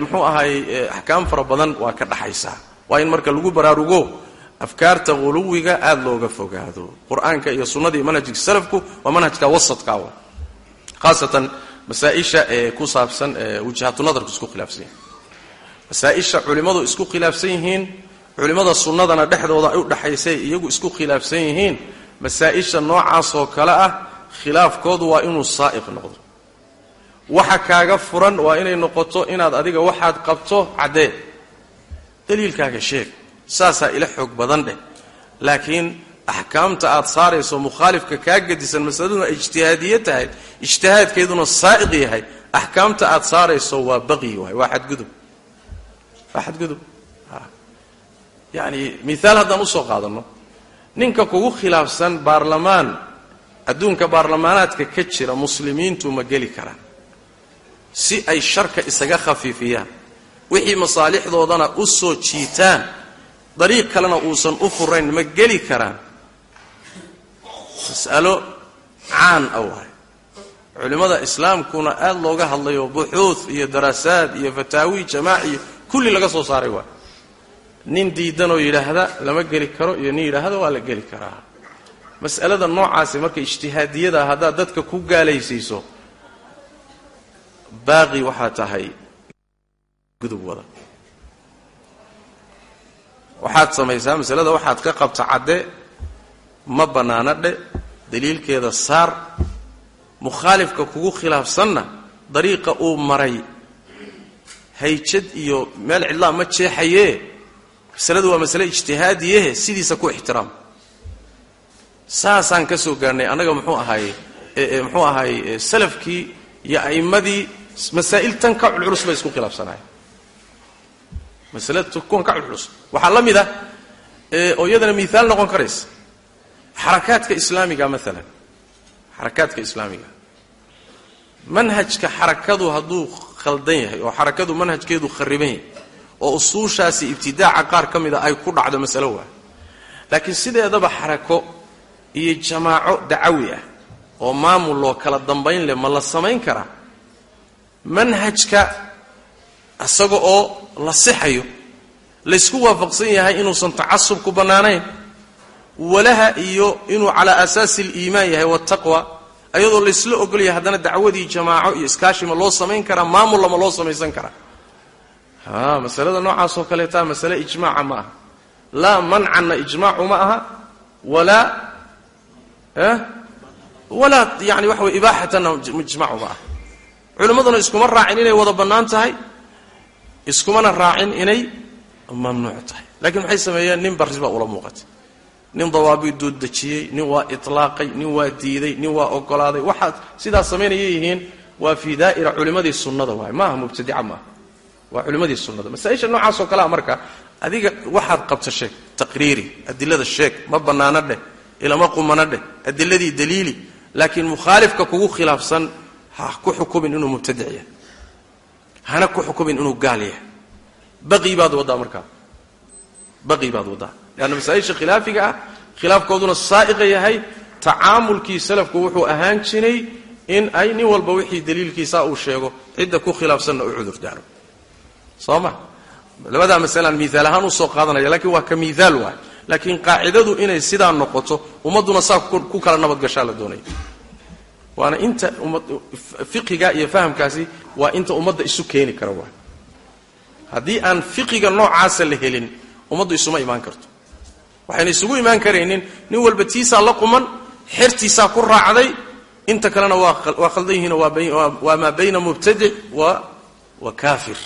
muxuu ahaay axkaam fara badan waa ka dhaxaysaa waa in marka lagu baraarugo afkaarta huluwiga aada looga fogaado. Qur'aanka iyo sunnada iyo manhajka salafku waa manhajka wasadkaa wa khaasatan masaaisha ee ku saabsan wujahatu nadarku isku khilaafsan yihiin masaaisha culimmadu isku khilaafsan yihiin culimmada sunnadana dhexdooda ay u dhaxaysay iyagu isku khilaafsan yihiin masaa-isha noocaasoo kale ah khilaafkoodu waa inuu saa'iq noqdo. Waxa kaaga furan waa inay noqoto inaad adiga waxaad qabto caddee daliilkaaga sheeg saasaa ila xoog badan dheh. Laakiin axkaamta aad saarayso mukhaalifka kaa gedisan masaladuna ijtihaadiye tahay ijtihaadkeeduna saa'iq yahay. Axkaamta aad saarayso waa baqyi waay waa xadgudub. Waa xadgudub. Yacani miaal haddaan u soo qaadanno ninka kugu khilaafsan baarlamaan adduunka baarlamaanaadka ka jira muslimiintu ma geli karaan. Si ay sharka isaga khafiifiyaan wixii masaalixdoodana u soo jiitaan dariiq kalena uusan u furayn ma geli karaan. Mas'alo caan ah waay culimmada islaamkuna aada looga hadlayo buxuud iyo daraasaad iyo fataawi jamaaci iyo kulli laga soo saaray waay nin diidanoo yidhaahda lama geli karo iyo nin yidhaahda waa la geli karaa. Mas'alada noocaasi marka ijtihaadiyada haddaad dadka ku gaalaysiiso baaqi waxaa tahay gudub wada. Waxaad samaysaa masalada waxaad ka qabta cadde ma bannaana dhe daliilkeeda saar mukhaalifka kugu khilaafsanna dariiqa uu maray hayjad iyo meel cidlaa ma jeexayee masaladu waa masale ijtihaadiyehe sidiisa ku ixtiraam. Saasaan ka soo gaarhnay annaga muxuu ahaay muxuu ahaay salafkii iyo a'immadii masaa'il tan ka culculus bay isku khilaafsanaayeen masalada kuwan ka culculus. Waxaa la mid ah oo iyadana miaal noqon karaysa. Xarakaadka islaamiga maalan xarakaadka islaamiga. Manhajka xarakadu hadduu khaldan yahay oo xarakadu manhajkeedu khariban yahay oo usuushaasi ibtidaaca qaar ka mida ay ku dhacdo masalo waa laakiin sideedaba xarako iyo jamaaco dacawi ah oo maamul loo kala dambayn leh ma la samayn karaa manhajka isaga oo la sixayo laysku waafaqsan yahay inuusan tacasub ku bannaanayn walaha iyo inuu calaa asaasi aliimaan yahay wataqwa ayadoo laysla ogolyahay haddana dacwadii jamaaco iyo iskaashi ma loo samayn karaa maamulla ma loo samaysan karaa masalada noocaasoo kaleetaa masale ijmaaca ma aha. Laa mancanna ijmaacu ma aha walaa walaa yani waxa wey ibaaxatanna ijmaacu ma aha. Culimmaduna iskuma raacin inay wada bannaan tahay iskumana raacin inay mamnuuc tahay. Laakiin maxay sameeyeen? Nin barri ula muuqatay. Nin dawaabiiduu dejiyey nin waa itlaaqay nin waa diiday nin waa ogolaaday. Waxaad sidaas samaynaya yihiin waa fii daa'ira culimmadii sunnada waay. Maaha mubtadica maaha waa culimmadii sunnada. Masaaisha noocaasoo kalea marka adiga waxaad qabta sheeg taqriiri adilada sheeg ma bannaano dheh ilama qumano dheh adiladii daliili laakiin mukhaalifka kugu khilaafsan ha ku xukumin inuu mubtadic yahay. Hana ku xukumin inuu gaal yahay. Baqii baad waddaa markaa baqii baad waddaa. Leanna masaa-isha khilaafiga ah khilaafkooduna saa'iqa yahay tacaamulkii salafku wuxuu ahaan jiray in ay nin walba wixii daliilkiisaa uu sheego cidda ku khilaafsanna u cudur daaro soo ma labadaa masalaan miaal ahaan u soo qaadanaya lakiin waa ka miaal waay laakiin qaacidadu inay sidaa noqoto ummadduna saa ku kala nabadgashaa la doonaya waana inta fiqiga iyo fahamkaasi waa inta ummadda isu keeni kara waay haddii aan fiqiga noocaasa la helin ummaddu isuma imaan karto. Waxayna isugu imaan karaynin nin walba tiisaa la quman xertiisaa ku raacday inta kalena waa khaldan yihiino waa maa bayna mubtadic wa kaafir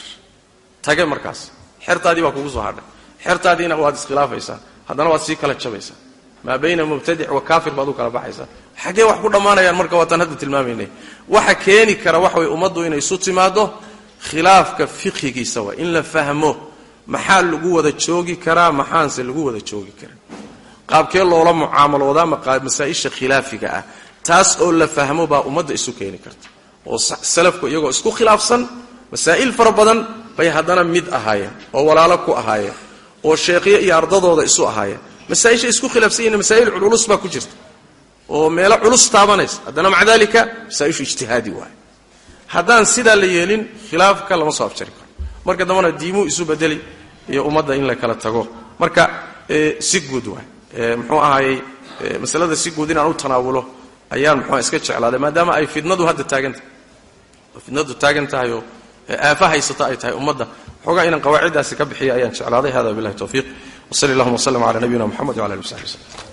tage markaas. Xertaadii baa kugu soo hadhay. Xertaadiina waad iskhilaafaysaa. Haddana waad sii kala jabaysaa. Maa bayna mubtadic wa kaafir baad u kala baxaysaa. Xaggee wax ku dhammaanayaan marka waataan hadda tilmaamaynay waxa keeni kara waxa ummaddu inay isu timaaddo khilaafka fiqigiisa waa in la fahmo maxaa lagu wada joogi karaa maxaanse lagu wada joogi karin. Qaabkee loola mucaamaloodaa masaa-isha khilaafiga ah taas oo la fahmo baa ummadda isu keeni karta. Oo salafku iyagoo isku khilaafsan masaa'il fara badan bay haddana mid ahaayeen oo walaalo ku ahaayeen oo sheekhyo iyo ardadooda isu ahaayeen masaaisha isku khilaafsan yihiin masaa'il culculus baa ku jirta oo meelo culus taabanaysa. Haddana maca dalika masaaishu ijtihaadi waaye. Haddaan sidaa la yeelin khilaafka lama soo afjari karo. Marka dambana diimuu isu bedeli iyo ummadda in la kala tago. Marka si guud waay muxuu ahaayey masalada si guud inaan u tanaawulo ayaan muxua iska jeclaaday maadaama ay fidnadu hadda taagantahay fidnadu taagan tahay oo aafa haysata ay tahay ummadda. Xoogaa inaan qawaaciddaasi ka bixiya ayaan jeclaaday. Hada billahi tawfiiq. Wsali allahuma wslm cala nabiyina mxamed wala ali w saxbi wslm